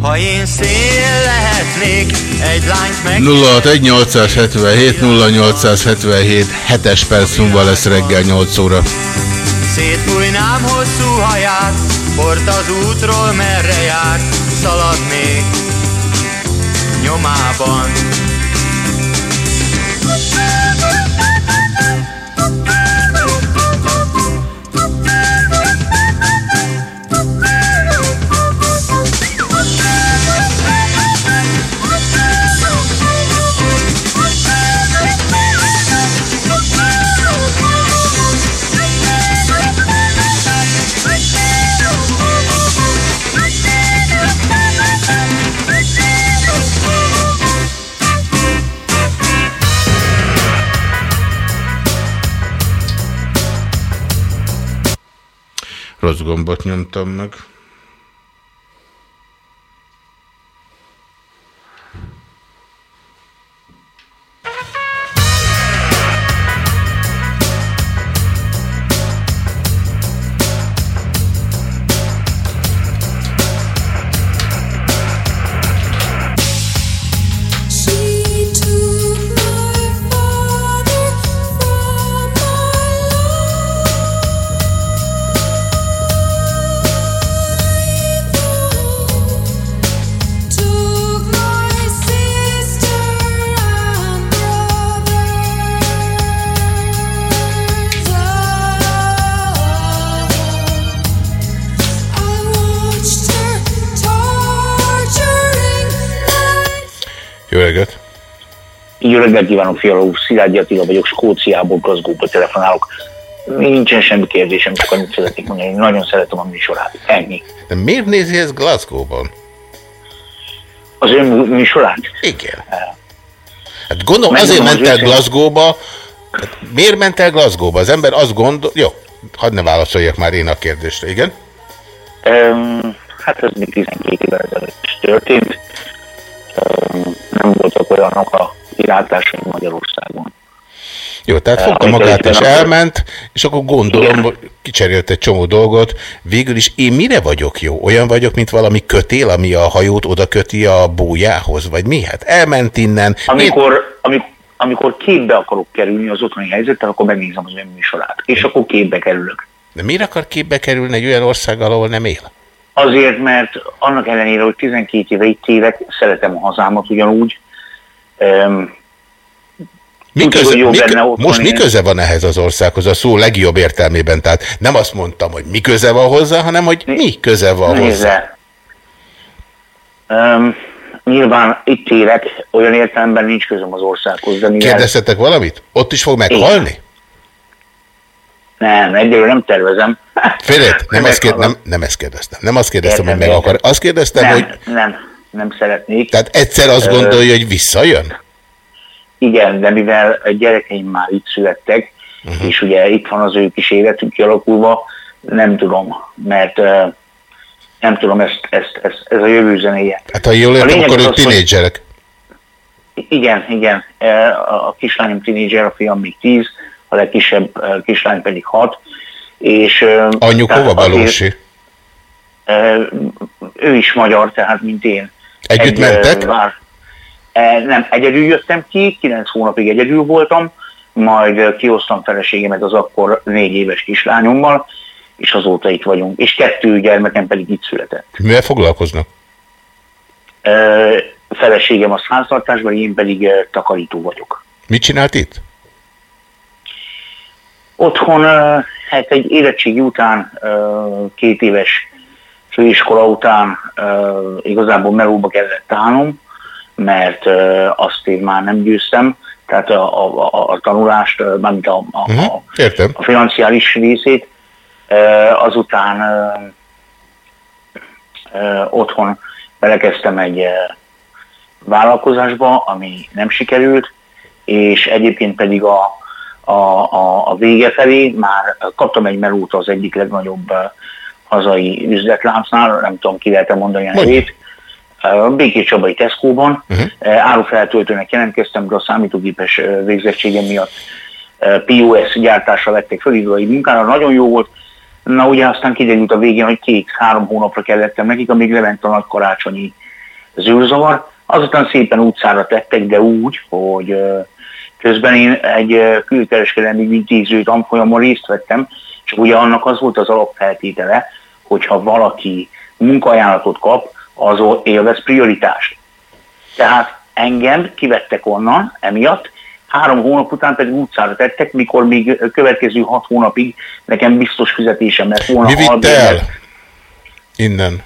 Ha én szél lehetnék, egy lányt meg 061 877 0877 7-es perc múlva lesz reggel 8 óra. Szétfújnám hosszú haját, port az útról merre járt, szaladnék nyomában. Gombot nyomtam meg. Jó reggelt kívánok, Fiala úr, Szilágyi Attila vagyok, Skóciából, Glasgow-ba telefonálok. Nincsen semmi kérdésem, csak annyit szeretnék mondani, hogy nagyon szeretem a műsorát. Ennyi. De miért nézi ezt Glasgow-ban? Az ön műsorát? Igen. Hát gondolom Megmondom azért az ment el őszintén- Glasgow-ba, hát miért ment el Glasgow-ba? Az ember azt gondol... Jó, hadd ne válaszoljak már én a kérdésre, igen? Um, hát ez még 12 évvel ezelőtt is történt. Um, nem voltak olyanok a kilátásai Magyarországon. Jó, tehát Eh, fogta magát és elment, és akkor gondolom, hogy kicserélt egy csomó dolgot. Végül is én mire vagyok jó? Olyan vagyok, mint valami kötél, ami a hajót oda köti a bójához, vagy mi? Hát elment innen. Amikor, amikor, amikor képbe akarok kerülni az otthoni helyzettel, akkor megnézem az ön műsorát. És akkor képbe kerülök. De miért akar képbe kerülni egy olyan országgal, ahol nem él? Azért, mert annak ellenére, hogy 12 éve itt évek, szeretem a hazámat ugyanúgy. Um, Mi hogy benne most mi élni. köze van ehhez az országhoz a szó legjobb értelmében? Tehát nem azt mondtam, hogy mi köze van hozzá, hanem hogy mi köze van hozzá. Nézze. Um, nyilván itt élek, olyan értelemben nincs közöm az országhoz, de mivel... Kérdeztetek valamit? Ott is fog meghalni? Nem, egyelőre nem tervezem. Félét? Nem, azt kér, nem, nem ezt kérdeztem. Nem azt kérdeztem, hogy Értem, meg értem. akar. Azt kérdeztem, nem, hogy nem, nem szeretnék. tehát egyszer azt gondolja, hogy visszajön? Igen, de mivel a gyerekeim már itt születtek, Mhm. uh-huh. és ugye itt van az ő kis életük kialakulva, nem tudom, mert uh, nem tudom, ezt, ezt, ezt, ez a jövő zenéje. Hát ha jól A értem, akkor ők hogy- tinédzserek. Igen, igen. A a kislányom tinédzser, a fiam még 10, a legkisebb eh, kislány pedig 6. És, Anyjuk hova eh, Ő is magyar, tehát mint én. Együtt eh, mentek? Vár, Eh, nem, egyedül jöttem ki, 9 hónapig egyedül voltam, majd kihoztam feleségemet az akkor 4 éves kislányommal, és azóta itt vagyunk. És kettő gyermekem pedig itt született. Mivel foglalkoznak? Feleségem a háztartásban, én pedig takarító vagyok. Mit csinált itt? Otthon, hát egy érettségi után, két éves főiskola után ö, igazából melóba kellett állnom, mert ö, azt én már nem győztem, tehát a, a, a, a tanulást, mármint a, a, Uh-huh. Értem. a financiális részét, ö, azután ö, ö, otthon belekezdtem egy ö, vállalkozásba, ami nem sikerült, és egyébként pedig a, a, a, a vége felé már kaptam egy melót az egyik legnagyobb hazai üzletláncnál, nem tudom ki lehet mondani a nevét, Békés Csabai Tesco-ban. Uh-huh. Árufeltöltőnek jelentkeztem, de a számítógépes ö, végzettségem miatt ö, POS gyártásra vettek föl idői munkára, nagyon jó volt. Na ugye aztán kiderült a végén, hogy két-három hónapra kellettem nekik, amíg lement a nagy karácsonyi zűrzavar. Azután szépen utcára tettek, de úgy, hogy közben én egy külkereskedelmi intéző tanfolyamon részt vettem, és ugye annak az volt az alapfeltétele, hogyha valaki munkaajánlatot kap, az élvez prioritást. Tehát engem kivettek onnan emiatt, három hónap után pedig utcára tettek, mikor még következő hat hónapig nekem biztos fizetésem lett volna. Mi el? Innen.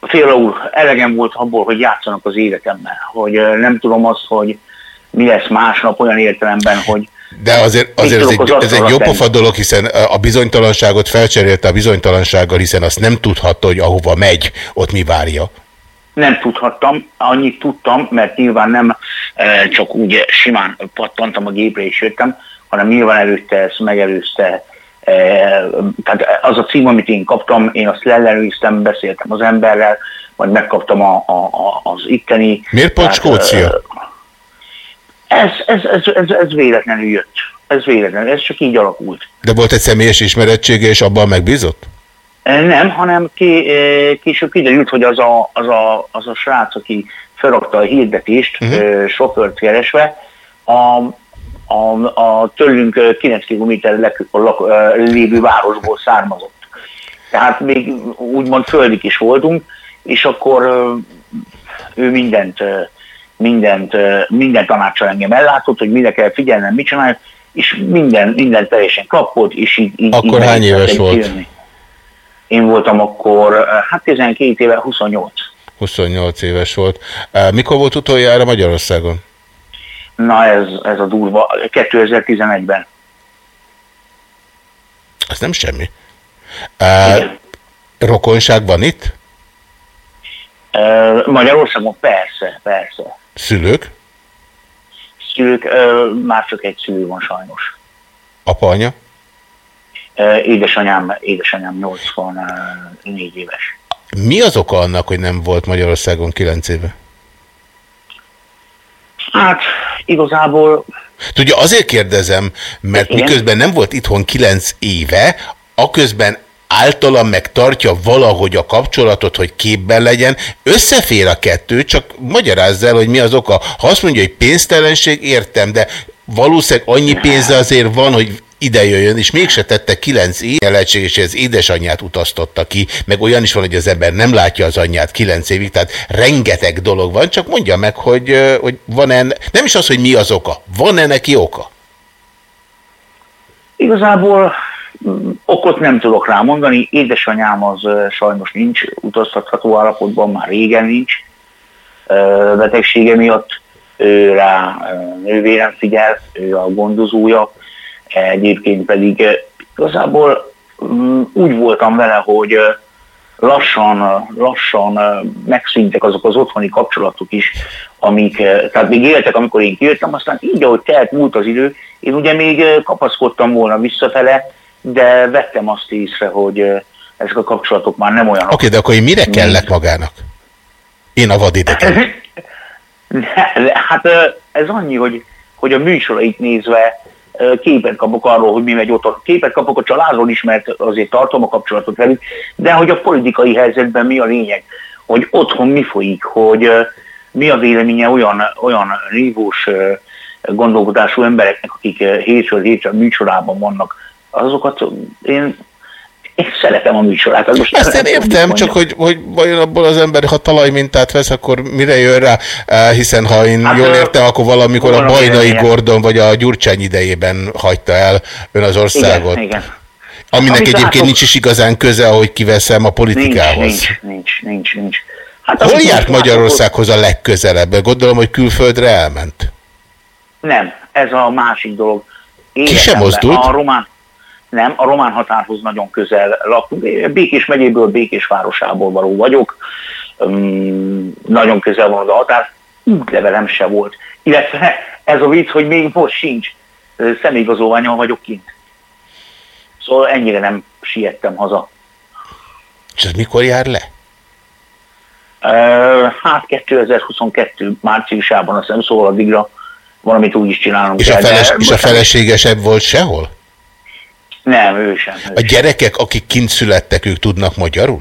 Fél úr, elegem volt abból, hogy játszanak az életemmel, hogy nem tudom azt, hogy mi lesz másnap olyan értelemben, hogy De azért, azért ez, egy, ez egy asztalra jó tenni? pofa dolog, hiszen a bizonytalanságot felcserélte a bizonytalansággal, hiszen azt nem tudhatta, hogy ahova megy, ott mi várja. nem tudhattam, annyit tudtam, mert nyilván nem e, csak úgy simán pattantam a gépre és jöttem, hanem nyilván előtte ezt megelőzte. E, tehát az a cím, amit én kaptam, én azt leellenőriztem, beszéltem az emberrel, majd megkaptam a, a, a, az itteni. Miért pont Tehát, Skócia? Ez, ez, ez, ez, ez véletlenül jött. Ez véletlenül, ez csak így alakult. De volt egy személyes ismerettsége, és abban megbízott? Nem, hanem ki, eh, később kiderült, hogy az a, az, a, az a srác, aki felrakta a hirdetést, Mhm. uh-huh. sofőrt keresve, a, a, a tőlünk eh, 9 kilométerre lévő városból származott. Tehát még úgymond földik is voltunk, és akkor ő mindent, mindent, minden tanácsal engem ellátott, hogy mire kell figyelnem, mit csináljuk, és minden, minden teljesen klappolt, és így, így Akkor így hány éves volt? kijönni. Én voltam akkor, hát 12 éve, 28. 28 éves volt. Mikor volt utoljára Magyarországon? Na ez, ez a durva, 2011-ben. Az nem semmi. Uh, rokonság van itt? Magyarországon persze, persze. Szülők? Szülők, eh, már csak egy szülő van sajnos. Apa, anya? Édesanyám, édesanyám 84 éves. Mi az oka annak, hogy nem volt Magyarországon 9 éve? Hát igazából Tudja, azért kérdezem, mert Igen. miközben nem volt itthon 9 éve, aközben általam megtartja valahogy a kapcsolatot, hogy képben legyen, összefér a kettő, csak magyarázz el, hogy mi az oka. Ha azt mondja, hogy pénztelenség, értem, de valószínűleg annyi pénze azért van, hogy ide jöjjön, és mégse tette kilenc év, lehetséges, hogy az édesanyját utaztatta ki, meg olyan is van, hogy az ember nem látja az anyját kilenc évig, tehát rengeteg dolog van, csak mondja meg, hogy, hogy van-e, nem is az, hogy mi az oka, van-e neki oka? Igazából okot nem tudok rá mondani. Édesanyám az sajnos nincs utaztatható állapotban, már régen nincs betegsége miatt. Ő rá nővérem figyel, ő a gondozója. Egyébként pedig igazából mm, úgy voltam vele, hogy lassan, lassan megszűntek azok az otthoni kapcsolatok is, amik, tehát még éltek, amikor én kijöttem, aztán így, ahogy telt múlt az idő, én ugye még kapaszkodtam volna visszafele, de vettem azt észre, hogy ezek a kapcsolatok már nem olyanok. Oké, okay, de akkor én mire kellek magának? Én a vadidegen. De- de Hát ez annyi, hogy, hogy a műsorait nézve képet kapok arról, hogy mi megy otthon. Képet kapok a családról is, mert azért tartom a kapcsolatot velük, de hogy a politikai helyzetben mi a lényeg, hogy otthon mi folyik, hogy mi a véleménye olyan, olyan rívós ö, gondolkodású embereknek, akik hétről hétre műsorában vannak, azokat én, én szeretem a műsorát. Az most Ezt én értem, csak hogy, hogy vajon abból az ember, ha talajmintát vesz, akkor mire jön rá? Hiszen ha én Hát, jól értem, akkor valamikor a Bajnai. Gordon vagy a Gyurcsány idejében hagyta el ön az országot. Igen, igen. Aminek Amit egyébként látok- nincs is igazán köze, ahogy kiveszem a politikához. Nincs, nincs, nincs, nincs. Hát Hol járt Magyarországhoz a legközelebb? Gondolom, hogy külföldre elment. Nem, ez a másik dolog. Ki sem Életemben mozdult? A román, nem, a román határhoz nagyon közel laktunk. Békés megyéből, Békés városából való vagyok. Um, nagyon közel van oda a határ. Útlevelem se volt. Illetve ez a vicc, hogy még most sincs. Személyigazolványon vagyok kint. Szóval ennyire nem siettem haza. És ez mikor jár le? Ö, Hát 2022 márciusában azt hiszem, szóval addigra valamit úgy is csinálunk. És a, kell, de- feles, és a feleségesebb volt sehol? Nem, ő sem. Ő A gyerekek, akik kint születtek, ők tudnak magyarul?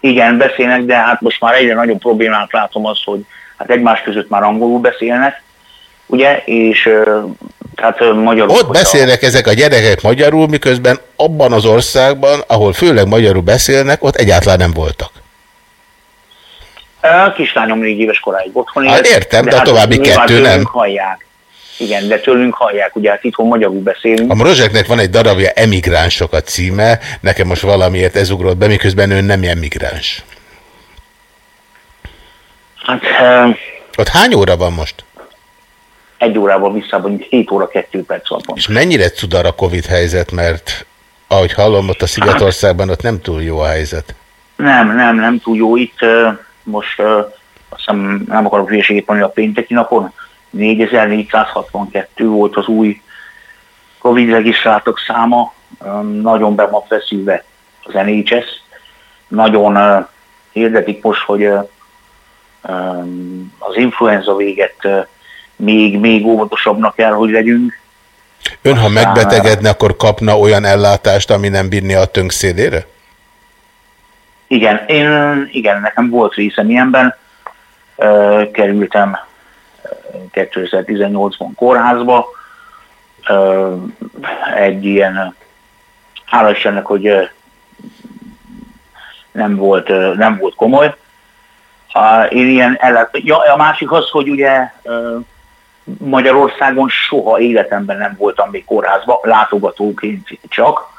Igen, beszélnek, de hát most már egyre nagyobb problémát látom az, hogy hát egymás között már angolul beszélnek, ugye, és tehát ö, magyarul. Ott beszélnek ezek a gyerekek magyarul, miközben abban az országban, ahol főleg magyarul beszélnek, ott egyáltalán nem voltak. A kislányom négy éves koráig otthon Hát élt, értem, de a további kettő nem. hallják. Igen, de tőlünk hallják, ugye hát itthon magyarul beszélünk. A Rozseknek van egy darabja Emigránsok a címe, nekem most valamiért ez ugrott be, miközben ő nem emigráns. Hát ö, Ott hány óra van most? egy órával visszában, 7 óra 2 perc van. És mennyire cudar a Covid helyzet, mert ahogy hallom, ott a Szigetországban ott nem túl jó a helyzet. Nem, nem, nem túl jó. Itt ö, most ö, azt hiszem nem akarok hülyeséget mondani a pénteki napon, 4462 volt az új Covid regisztrátok száma, nagyon be van feszülve az NHS, nagyon hirdetik most, hogy az influenza véget még, még óvatosabbnak kell, hogy legyünk. Ön, ha megbetegedne, akkor kapna olyan ellátást, ami nem bírni a tönk szélére? Igen, én, igen, nekem volt részem ilyenben. Kerültem 2018-ban kórházba. Egy ilyen, hála hogy nem volt, nem volt komoly. Én ilyen ellát... ja, a másik az, hogy ugye Magyarországon soha életemben nem voltam még kórházba, látogatóként csak.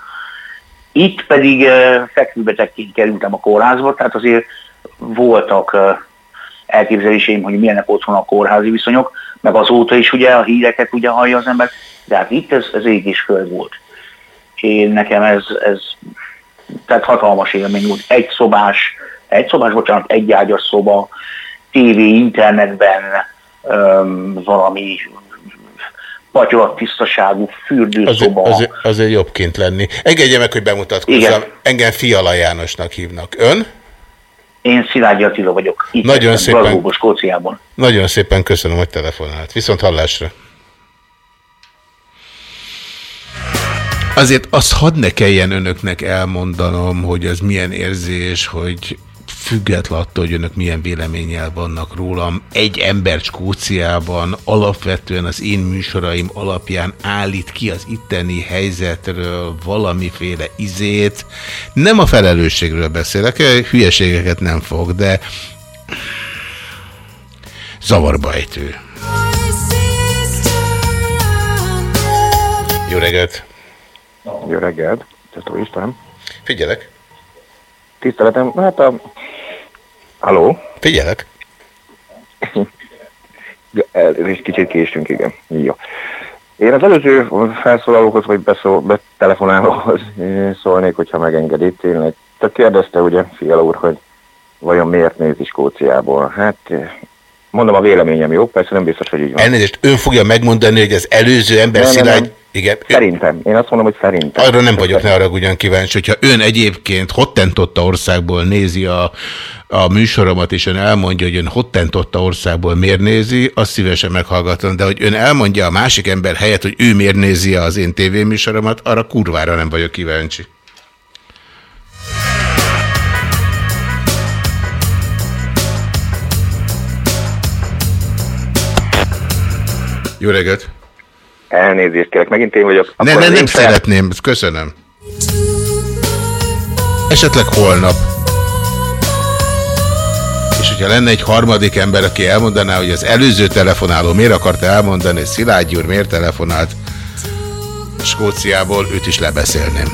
Itt pedig fekvőbetegként kerültem a kórházba, tehát azért voltak elképzeléseim, hogy milyenek otthon a kórházi viszonyok, meg azóta is ugye a híreket ugye hallja az ember, de hát itt ez, ez ég és föld volt. Én nekem ez, ez tehát hatalmas élmény volt. Egy szobás, egy szobás, bocsánat, egy ágyas szoba, tévé, internetben, um, valami patyolat tisztaságú fürdőszoba. Azért, azért, azért jobb kint lenni. Engedje meg, hogy bemutatkozzam. Igen. Engem Fiala Jánosnak hívnak. Ön? Én Szilágyi Attila vagyok. Itt Nagyon szépen. Skóciában. Nagyon szépen köszönöm, hogy telefonált. Viszont hallásra. Azért azt hadd ne kelljen önöknek elmondanom, hogy ez milyen érzés, hogy független attól, hogy önök milyen véleménnyel vannak rólam, egy ember Skóciában alapvetően az én műsoraim alapján állít ki az itteni helyzetről valamiféle izét. Nem a felelősségről beszélek, hülyeségeket nem fog, de zavarba ejtő. Jó reggelt! Jó reggelt, Csató István. Figyelek. Tiszteletem, hát a... Halló? Figyelek. Is kicsit késünk, igen. Jó. Én az előző felszólalókhoz, vagy beszól, betelefonálóhoz szólnék, hogyha megengedít. Én egy Tehát kérdezte ugye Fiala úr, hogy vajon miért nézi Skóciából. Hát mondom a véleményem jó, persze nem biztos, hogy így van. Elnézést, ön fogja megmondani, hogy az előző ember Nem, nem, Szilágy... nem. Igen, Szerintem. Én azt mondom, hogy szerintem. Arra nem vagyok, ne arra ugyan kíváncsi, hogyha ön egyébként hottentotta országból nézi a, a műsoromat, és ön elmondja, hogy ön hottentotta országból miért nézi, azt szívesen meghallgatom, de hogy ön elmondja a másik ember helyett, hogy ő miért nézi az én tévéműsoromat, arra kurvára nem vagyok kíváncsi. Jó reggelt! Elnézést kérek, megint én vagyok. Ne, ne, nem én fel- szeretném, köszönöm. Esetleg holnap. És hogyha lenne egy harmadik ember, aki elmondaná, hogy az előző telefonáló miért akarta elmondani, hogy Szilágy úr miért telefonált Skóciából, őt is lebeszélném.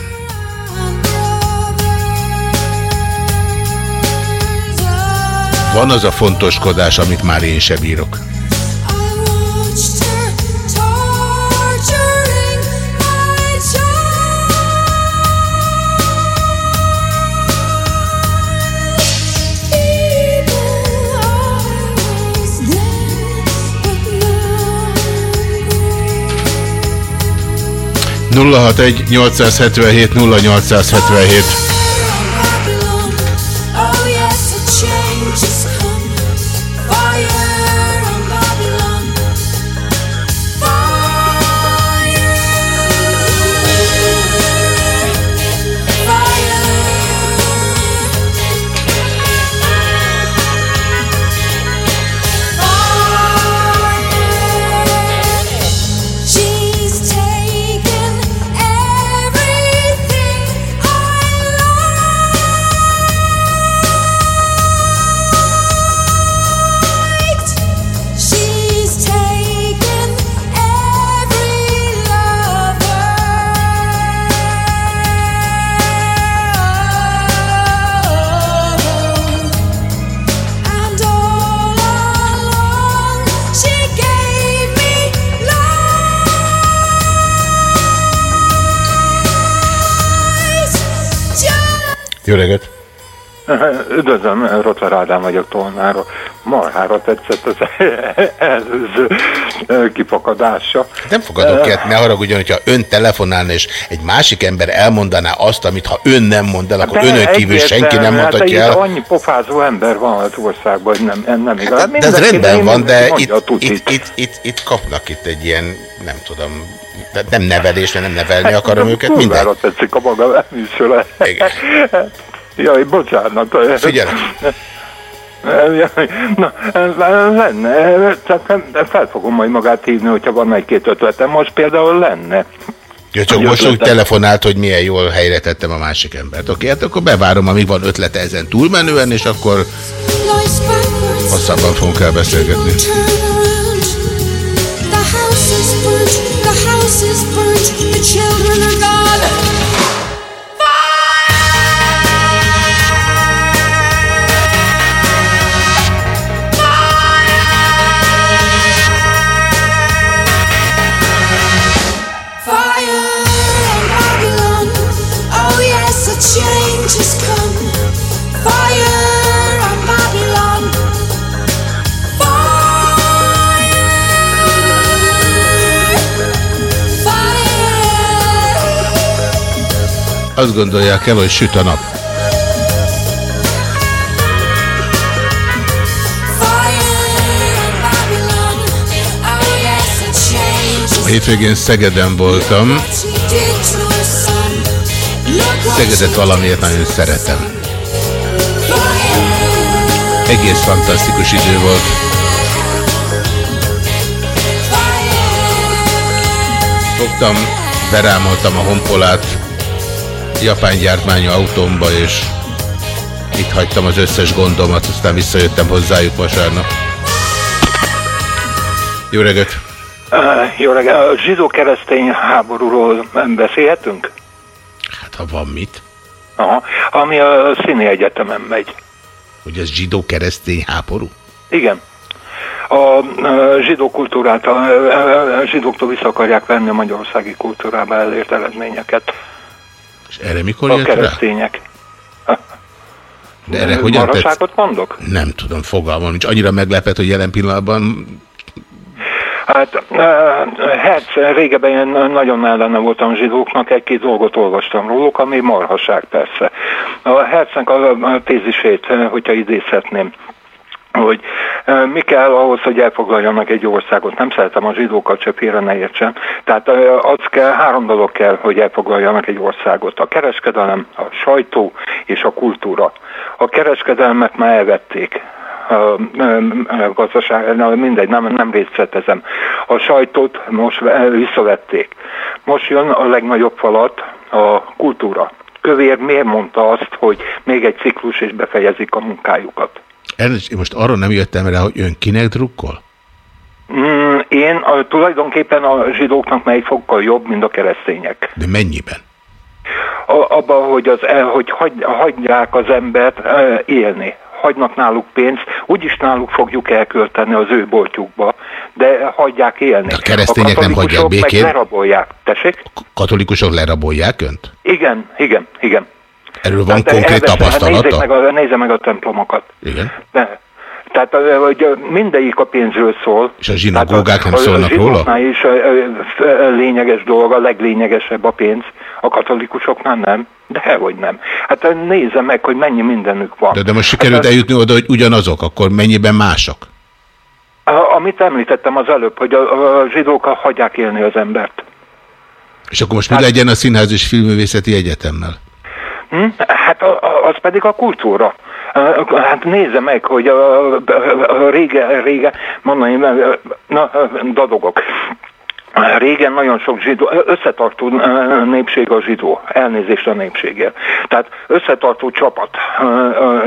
Van az a fontoskodás, amit már én sem bírok. Nulla hat egy 877 0877 Jó reggelt! Üdvözlöm, Rotler Ádám vagyok Tolnáról. Marhára tetszett az előző kifakadása. Nem fogadok ilyet, ne haragudjon, hogyha ön telefonálna, és egy másik ember elmondaná azt, amit ha ön nem mond el, akkor De önön kívül senki nem hát mondhatja itt el. Annyi pofázó ember van az országban, hogy nem, nem igaz. Hát, de ez rendben van, de itt, itt, itt, itt, itt kapnak itt egy ilyen, nem tudom, de nem nevelés, mert nem nevelni akarom őket, minden. Tetszik a maga műsora. Jaj, bocsánat. Figyelem. Jaj, Na, lenne, csak fel fogom majd magát hívni, hogyha van egy-két ötletem. Most például lenne. Ja, csak most úgy telefonált, hogy milyen jól helyre tettem a másik embert. Oké, hát akkor bevárom, amíg van ötlete ezen túlmenően, és akkor hosszabban fogunk el beszélgetni. House is burnt, the children are gone. Azt gondolják el, hogy süt a nap. A hétvégén Szegeden voltam. Szegedet valamiért nagyon szeretem. Egész fantasztikus idő volt. Fogtam, berámoltam a honpolát japán gyártmányú autómba, és itt hagytam az összes gondomat, aztán visszajöttem hozzájuk vasárnap. Jó reggelt! Uh, jó reggelt. A zsidó-keresztény háborúról beszélhetünk? Hát ha van mit? Aha, ami a Színi Egyetemen megy. Hogy ez zsidó-keresztény háború? Igen. A, a zsidó kultúrát, a, a zsidóktól vissza akarják venni a magyarországi kultúrába elért eredményeket. És erre mikor A jött rá? keresztények. De erre hogyan tetsz? Mondok? Nem tudom, fogalmam nincs. Annyira meglepett, hogy jelen pillanatban Hát Herz, régebben én nagyon ellene voltam zsidóknak, egy-két dolgot olvastam róluk, ami marhaság persze. A Herznek a, tézisét, hogyha idézhetném, hogy mi kell ahhoz, hogy elfoglaljanak egy országot. Nem szeretem a zsidókat, se félre ne értsen. Tehát az kell, három dolog kell, hogy elfoglaljanak egy országot. A kereskedelem, a sajtó és a kultúra. A kereskedelmet már elvették gazdaság, na, mindegy, nem, nem részletezem. A sajtót most visszavették. Most jön a legnagyobb falat, a kultúra. Kövér miért mondta azt, hogy még egy ciklus és befejezik a munkájukat? Ernest, én most arra nem jöttem rá, hogy ön kinek drukkol? Mm, én a, tulajdonképpen a zsidóknak mely fokkal jobb, mint a keresztények. De mennyiben? A, abban, hogy, az, hogy hagy, hagyják az embert élni hagynak náluk pénzt, úgyis náluk fogjuk elkölteni az ő boltjukba, de hagyják élni. A keresztények nem hagyják békén? meg lerabolják. Tessék? Katolikusok lerabolják önt? Igen, igen, igen. Erről van Tehát konkrét elveszem, hát tapasztalata? Nézzék meg, a, nézze meg a templomokat. Igen. De, tehát hogy mindegyik a pénzről szól. És a zsinagógák nem a, szólnak a róla? is ö, ö, ö, lényeges dolog, a leglényegesebb a pénz. A katolikusoknál nem. De hogy nem. Hát nézze meg, hogy mennyi mindenük van. De, de most sikerült Hát, eljutni oda, hogy ugyanazok, akkor mennyiben mások? a- amit említettem az előbb, hogy a, a zsidók hagyják élni az embert. És akkor most mi legyen a Színház és Filmművészeti Egyetemmel? Hm? Hát az pedig a kultúra. Hát nézze meg, hogy a, rége, rége, mondani, na, dadogok. Régen nagyon sok zsidó, összetartó népség a zsidó, elnézést a népségért. Tehát összetartó csapat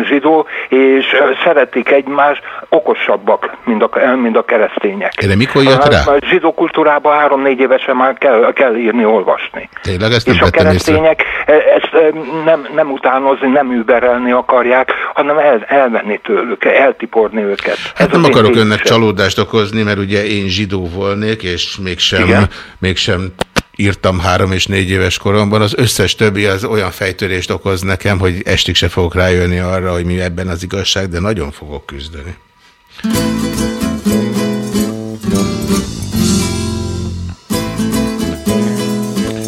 zsidó, és szeretik egymást, okosabbak, mint a, mint a keresztények. Erre mikor jött rá? A zsidó kultúrában három-négy évesen már kell, kell írni, olvasni. Tényleg ezt nem És a észre. keresztények e, ezt nem, nem utánozni, nem überelni akarják, hanem el, elvenni tőlük, eltiporni őket. Hát Ez nem akarok önnek csalódást okozni, mert ugye én zsidó volnék, és mégsem, Igen. mégsem írtam három és négy éves koromban. Az összes többi az olyan fejtörést okoz nekem, hogy estig se fogok rájönni arra, hogy mi ebben az igazság, de nagyon fogok küzdeni.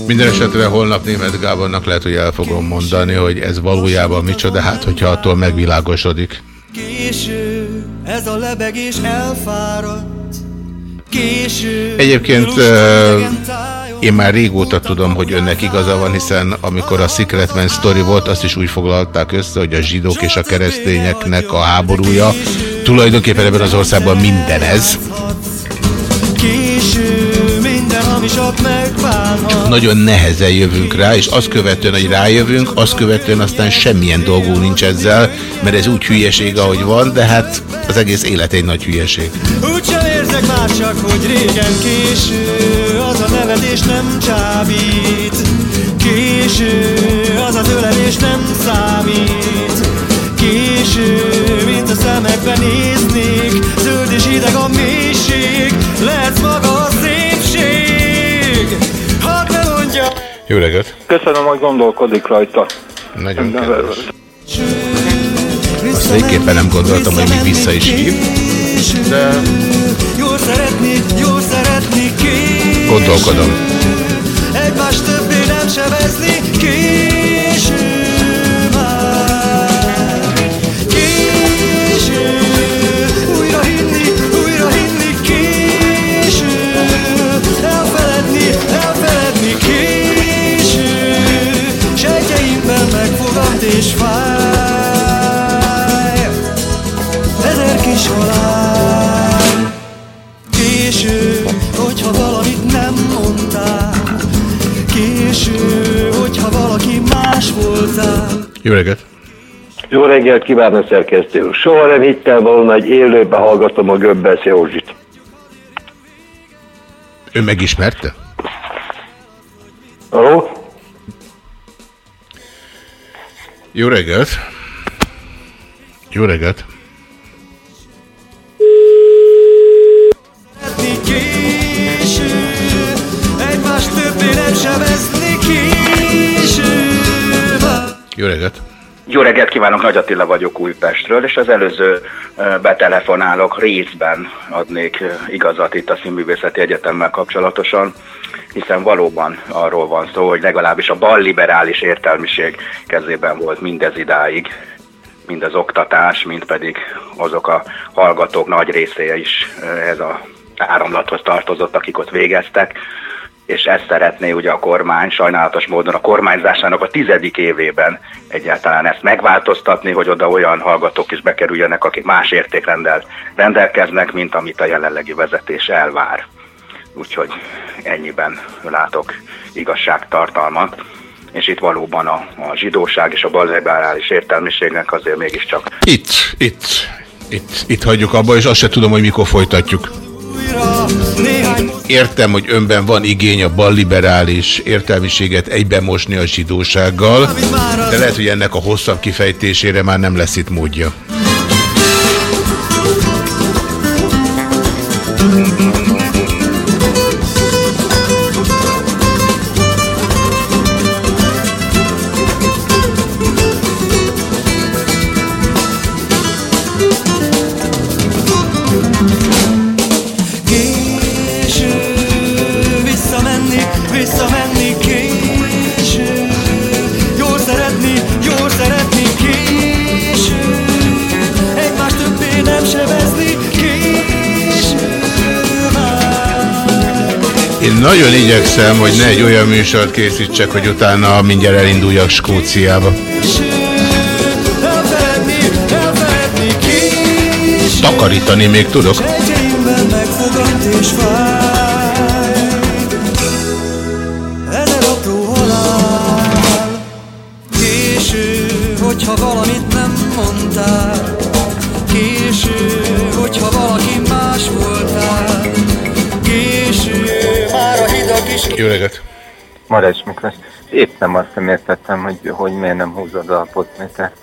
Minden esetre holnap német Gábornak lehet, hogy el fogom mondani, hogy ez valójában micsoda, hát hogyha attól megvilágosodik. Késő, ez a lebegés elfáradt. Egyébként én már régóta tudom, hogy önnek igaza van, hiszen amikor a Secret Man Story volt, azt is úgy foglalták össze, hogy a zsidók és a keresztényeknek a háborúja. Tulajdonképpen ebben az országban minden ez. Nagyon nehezen jövünk rá, és azt követően, hogy rájövünk, azt követően aztán semmilyen dolgunk nincs ezzel, mert ez úgy hülyeség, ahogy van, de hát az egész élet egy nagy hülyeség. Úgysem érzek már csak, hogy régen késő, az a nevetés nem csábít. Késő, az az ölelés nem számít. Késő, mint a szemekben néznék, zöld és hideg a mélység, lehet maga Jó reggelt! Köszönöm, hogy gondolkodik rajta. Nagyon kedves. Azt végképpen nem gondoltam, hogy még vissza is hív, de gondolkodom. Egymást többé nem sebezni Késő Kis halál Késő, hogyha valamit nem mondtál Késő, hogyha valaki más voltál Jó reggelt! Jó reggelt kívánok, szerkesztő úr. Soha nem hittem volna, hogy élőben hallgatom a Göbbels Józsit. Ő megismerte? Aló? Jó reggelt! Jó reggelt! Késő, egymást többé nem sebezni Késő Jó reggelt! Jó reggelt kívánok, Nagy Attila vagyok Újpestről, és az előző betelefonálok részben adnék igazat itt a Színművészeti Egyetemmel kapcsolatosan, hiszen valóban arról van szó, hogy legalábbis a balliberális értelmiség kezében volt mindez idáig, mind az oktatás, mind pedig azok a hallgatók nagy része is ez a áramlathoz tartozott, akik ott végeztek, és ezt szeretné ugye a kormány, sajnálatos módon a kormányzásának a tizedik évében egyáltalán ezt megváltoztatni, hogy oda olyan hallgatók is bekerüljenek, akik más értékrendel rendelkeznek, mint amit a jelenlegi vezetés elvár. Úgyhogy ennyiben látok igazságtartalmat, és itt valóban a, a zsidóság és a balliberális értelmiségnek azért mégiscsak Itt, itt, itt, itt hagyjuk abba, és azt se tudom, hogy mikor folytatjuk. Értem, hogy önben van igény a balliberális értelmiséget egyben mosni a zsidósággal, de lehet, hogy ennek a hosszabb kifejtésére már nem lesz itt módja. Nagyon igyekszem, hogy ne egy olyan műsort készítsek, hogy utána mindjárt elinduljak Skóciába. Takarítani még tudok. Egyénben Maradj Miklós. Épp nem azt nem értettem, hogy, hogy miért nem húzod a potmétert.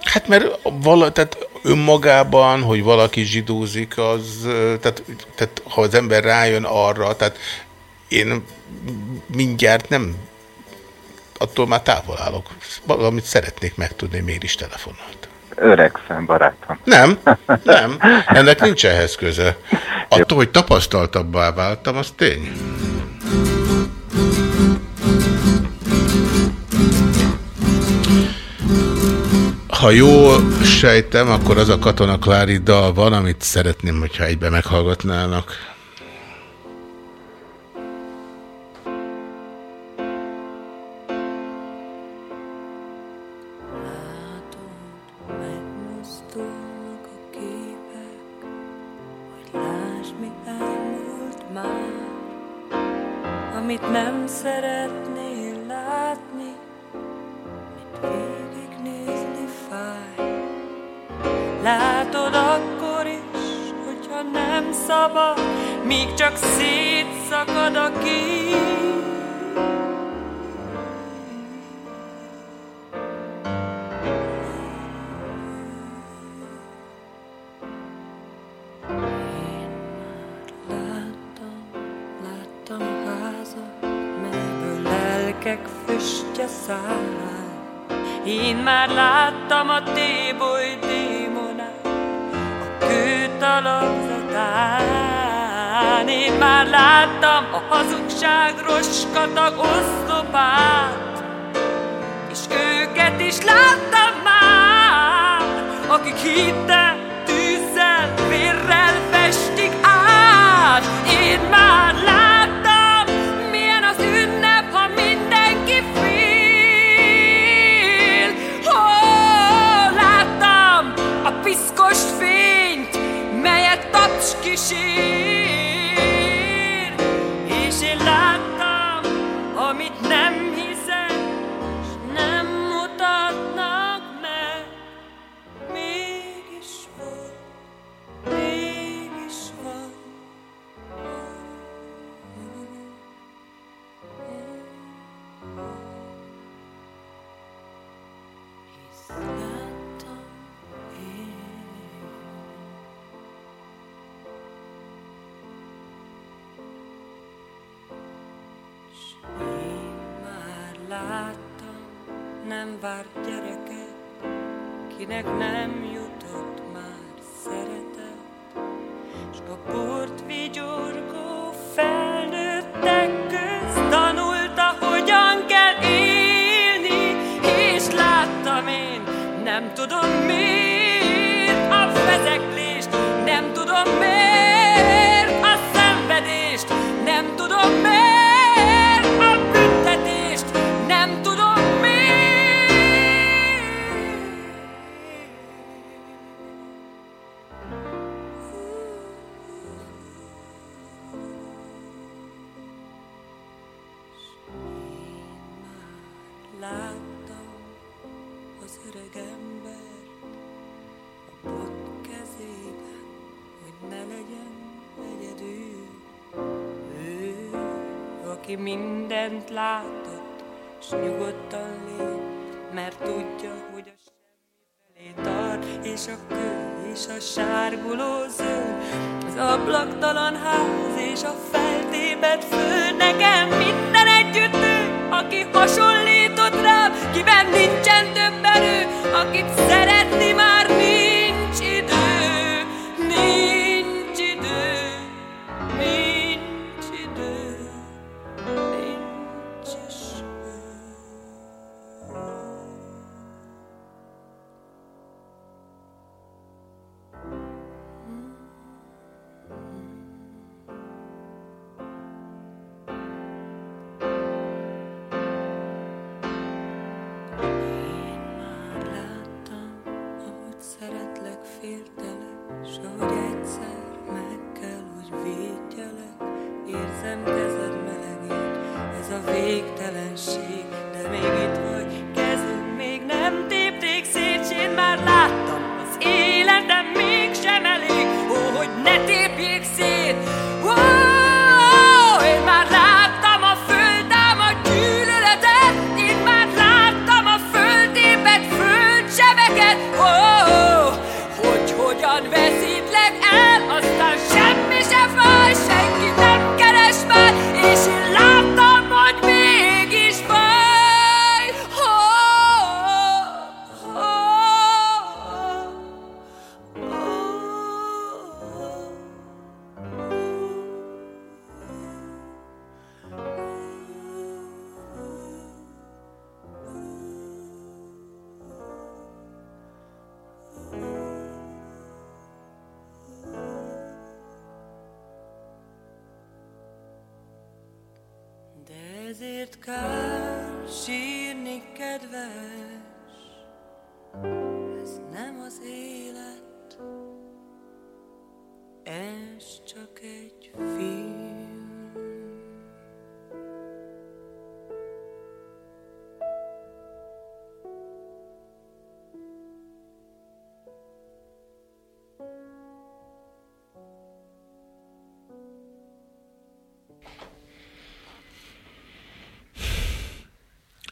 Hát mert vala, tehát önmagában, hogy valaki zsidózik, az, tehát, tehát ha az ember rájön arra, tehát én mindjárt nem, attól már távol állok. Valamit szeretnék megtudni, miért is telefonált. Öregszem, barátom. Nem, nem, ennek nincs ehhez köze. Attól, hogy tapasztaltabbá váltam, az tény. Ha jól sejtem, akkor az a Katona Klári dal van, amit szeretném, hogyha egybe meghallgatnának. Szabad, míg csak szétszakad a kép. Hazugság roskatag oszlopát, és őket is láttam már, akik hittel,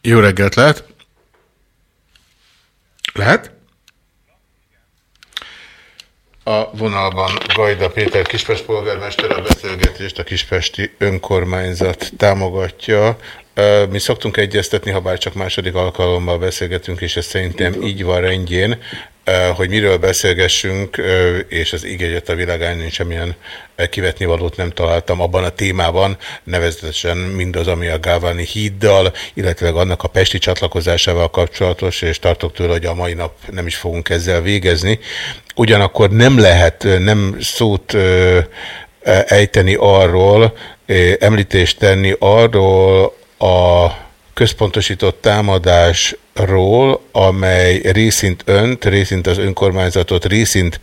Jó reggelt lehet? Lehet? A vonalban Gajda Péter Kispest polgármester a beszélgetést a Kispesti önkormányzat támogatja. Mi szoktunk egyeztetni, ha bár csak második alkalommal beszélgetünk, és ez szerintem így van rendjén, hogy miről beszélgessünk, és az ígégyet a világán nincs semmilyen kivetni valót nem találtam abban a témában, nevezetesen mindaz, ami a Gávani híddal, illetve annak a pesti csatlakozásával kapcsolatos, és tartok tőle, hogy a mai nap nem is fogunk ezzel végezni. Ugyanakkor nem lehet nem szót ejteni arról, említést tenni arról a központosított támadásról, amely részint önt, részint az önkormányzatot, részint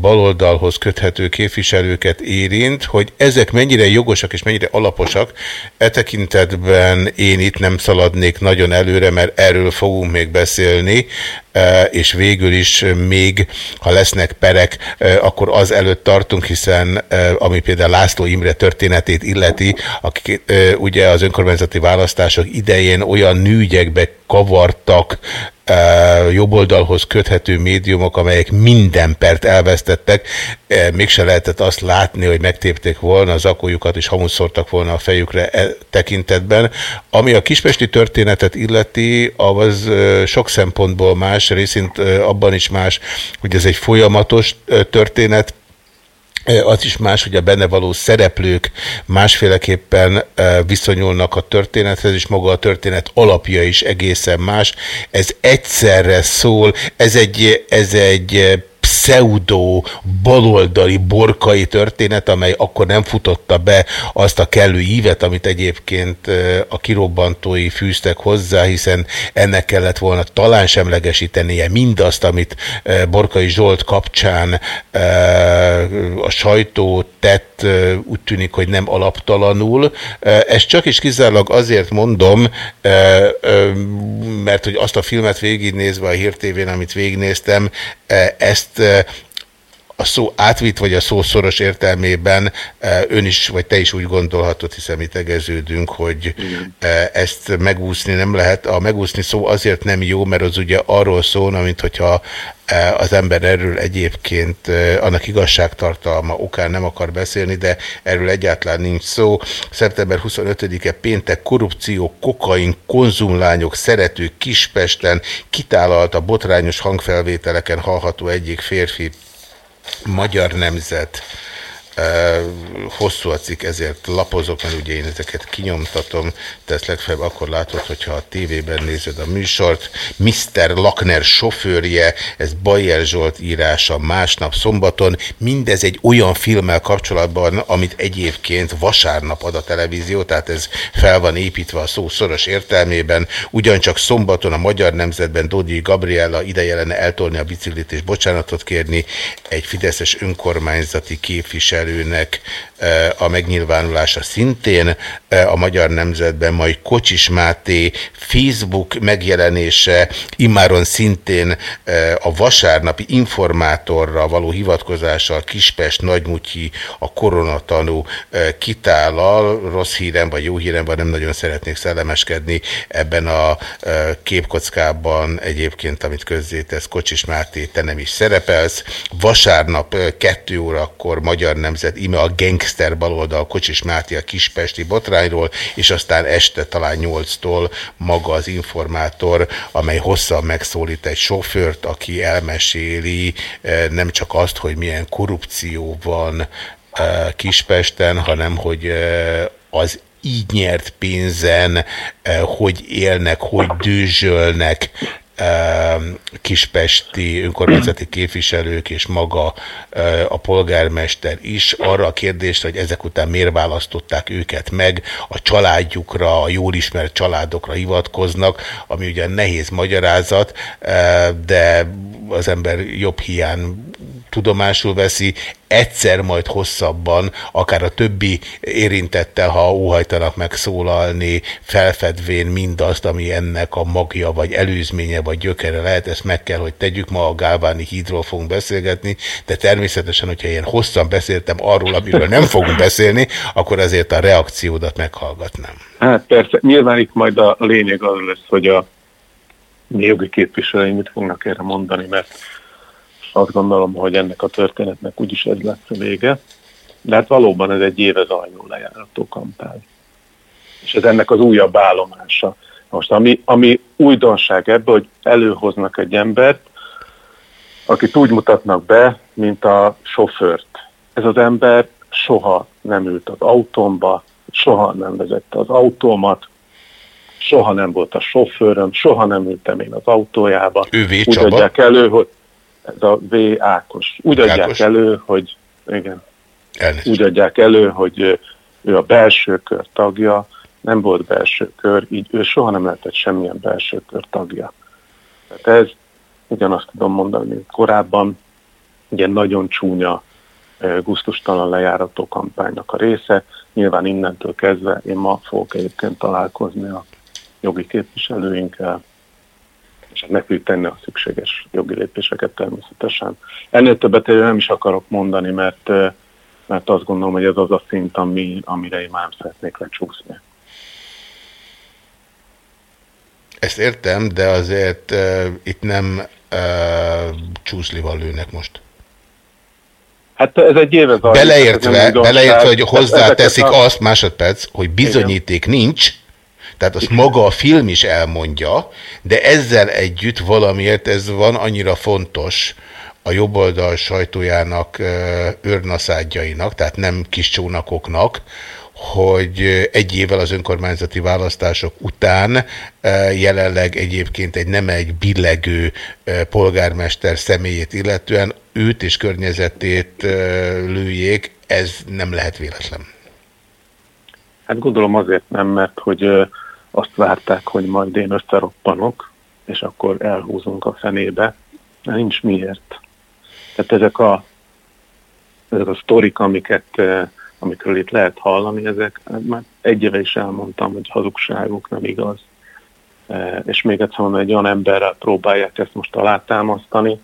baloldalhoz köthető képviselőket érint, hogy ezek mennyire jogosak és mennyire alaposak, e tekintetben én itt nem szaladnék nagyon előre, mert erről fogunk még beszélni, és végül is még, ha lesznek perek, akkor az előtt tartunk, hiszen ami például László Imre történetét illeti, aki ugye az önkormányzati választások idején olyan nűgyekbe kavartak eh, jobboldalhoz köthető médiumok, amelyek minden pert elvesztettek, eh, mégse lehetett azt látni, hogy megtépték volna az akójukat, és hamus szórtak volna a fejükre e tekintetben. Ami a kispesti történetet illeti, az eh, sok szempontból más, részint abban is más, hogy ez egy folyamatos történet, az is más, hogy a benne való szereplők másféleképpen viszonyulnak a történethez, és maga a történet alapja is egészen más. Ez egyszerre szól, ez egy, ez egy pseudo baloldali borkai történet, amely akkor nem futotta be azt a kellő ívet, amit egyébként a kirobbantói fűztek hozzá, hiszen ennek kellett volna talán semlegesítenie mindazt, amit Borkai Zsolt kapcsán a sajtó tett, úgy tűnik, hogy nem alaptalanul. Ezt csak is kizárólag azért mondom, mert hogy azt a filmet végignézve a hírtévén, amit végignéztem, ezt uh, a szó átvitt, vagy a szó szoros értelmében ön is, vagy te is úgy gondolhatod, hiszen mi tegeződünk, hogy ezt megúszni nem lehet. A megúszni szó azért nem jó, mert az ugye arról szólna, mint hogyha az ember erről egyébként annak igazságtartalma okán nem akar beszélni, de erről egyáltalán nincs szó. Szeptember 25-e péntek korrupció, kokain, konzumlányok, szeretők Kispesten kitálalt a botrányos hangfelvételeken hallható egyik férfi magyar nemzet, hosszú a cikk, ezért lapozok, mert ugye én ezeket kinyomtatom, de ezt legfeljebb akkor látod, hogyha a tévében nézed a műsort. Mr. Lakner sofőrje, ez Bayer Zsolt írása másnap szombaton. Mindez egy olyan filmmel kapcsolatban, amit egyébként vasárnap ad a televízió, tehát ez fel van építve a szó szoros értelmében. Ugyancsak szombaton a Magyar Nemzetben Dodi Gabriella ideje lenne eltolni a biciklit és bocsánatot kérni egy fideszes önkormányzati képviselő képviselőnek a megnyilvánulása szintén a Magyar Nemzetben, majd Kocsis Máté Facebook megjelenése immáron szintén a vasárnapi informátorra való hivatkozással Kispest, Nagymutyi, a koronatanú kitállal, rossz hírem vagy jó hírem van, nem nagyon szeretnék szellemeskedni ebben a képkockában egyébként, amit közzétesz Kocsis Máté, te nem is szerepelsz. Vasárnap 2 órakor Magyar Nemzet ime a gangster baloldal Kocsis Máté a Kispesti botrányról, és aztán este talán 8-tól maga az informátor, amely hosszan megszólít egy sofőrt, aki elmeséli nem csak azt, hogy milyen korrupció van Kispesten, hanem hogy az így nyert pénzen, hogy élnek, hogy dőzsölnek, kispesti önkormányzati képviselők és maga a polgármester is arra a kérdést, hogy ezek után miért választották őket meg, a családjukra, a jól ismert családokra hivatkoznak, ami ugye nehéz magyarázat, de az ember jobb hiány tudomásul veszi, egyszer majd hosszabban, akár a többi érintettel, ha óhajtanak megszólalni, felfedvén mindazt, ami ennek a magja, vagy előzménye, vagy gyökere lehet, ezt meg kell, hogy tegyük. Ma a Gálváni hídról fogunk beszélgetni, de természetesen, hogyha ilyen hosszan beszéltem arról, amiről nem fogunk beszélni, akkor azért a reakciódat meghallgatnám. Hát persze, nyilván itt majd a lényeg az lesz, hogy a jogi képviselői mit fognak erre mondani, mert azt gondolom, hogy ennek a történetnek úgyis ez lesz a vége. De hát valóban ez egy éve zajló lejárató kampány. És ez ennek az újabb állomása. Most ami, ami újdonság ebben, hogy előhoznak egy embert, akit úgy mutatnak be, mint a sofőrt. Ez az ember soha nem ült az autómba, soha nem vezette az autómat, soha nem volt a sofőröm, soha nem ültem én az autójába. Ő V. Úgy adják elő, hogy ez a V. Ákos. Úgy Ákos. adják elő, hogy igen, Elnézést. úgy adják elő, hogy ő a belső kör tagja, nem volt belső kör, így ő soha nem lehetett semmilyen belső kör tagja. Tehát ez ugyanazt tudom mondani, mint korábban, ugye nagyon csúnya, guztustalan lejárató kampánynak a része. Nyilván innentől kezdve én ma fogok egyébként találkozni a jogi képviselőinkkel, és meg tudjuk tenni a szükséges jogi lépéseket természetesen. Ennél többet én nem is akarok mondani, mert, mert azt gondolom, hogy ez az a szint, ami, amire én már nem szeretnék lecsúszni. Ezt értem, de azért uh, itt nem uh, csúszlival lőnek most. Hát ez egy éve zajlik. Beleértve, beleértve, hogy hozzáteszik a- azt, másodperc, hogy bizonyíték nincs, tehát azt maga a film is elmondja, de ezzel együtt valamiért ez van annyira fontos a jobboldal sajtójának, őrnaszádjainak, tehát nem kis csónakoknak, hogy egy évvel az önkormányzati választások után jelenleg egyébként egy nem egy billegő polgármester személyét illetően őt és környezetét lőjék, ez nem lehet véletlen. Hát gondolom azért nem, mert hogy azt várták, hogy majd én összeroppanok, és akkor elhúzunk a fenébe. De nincs miért. Tehát ezek a, ezek a sztorik, amiket, ö, amikről itt lehet hallani, ezek hát már egy éve is elmondtam, hogy hazugságok nem igaz. E, És még egyszer mondom, egy olyan emberrel próbálják ezt most alátámasztani,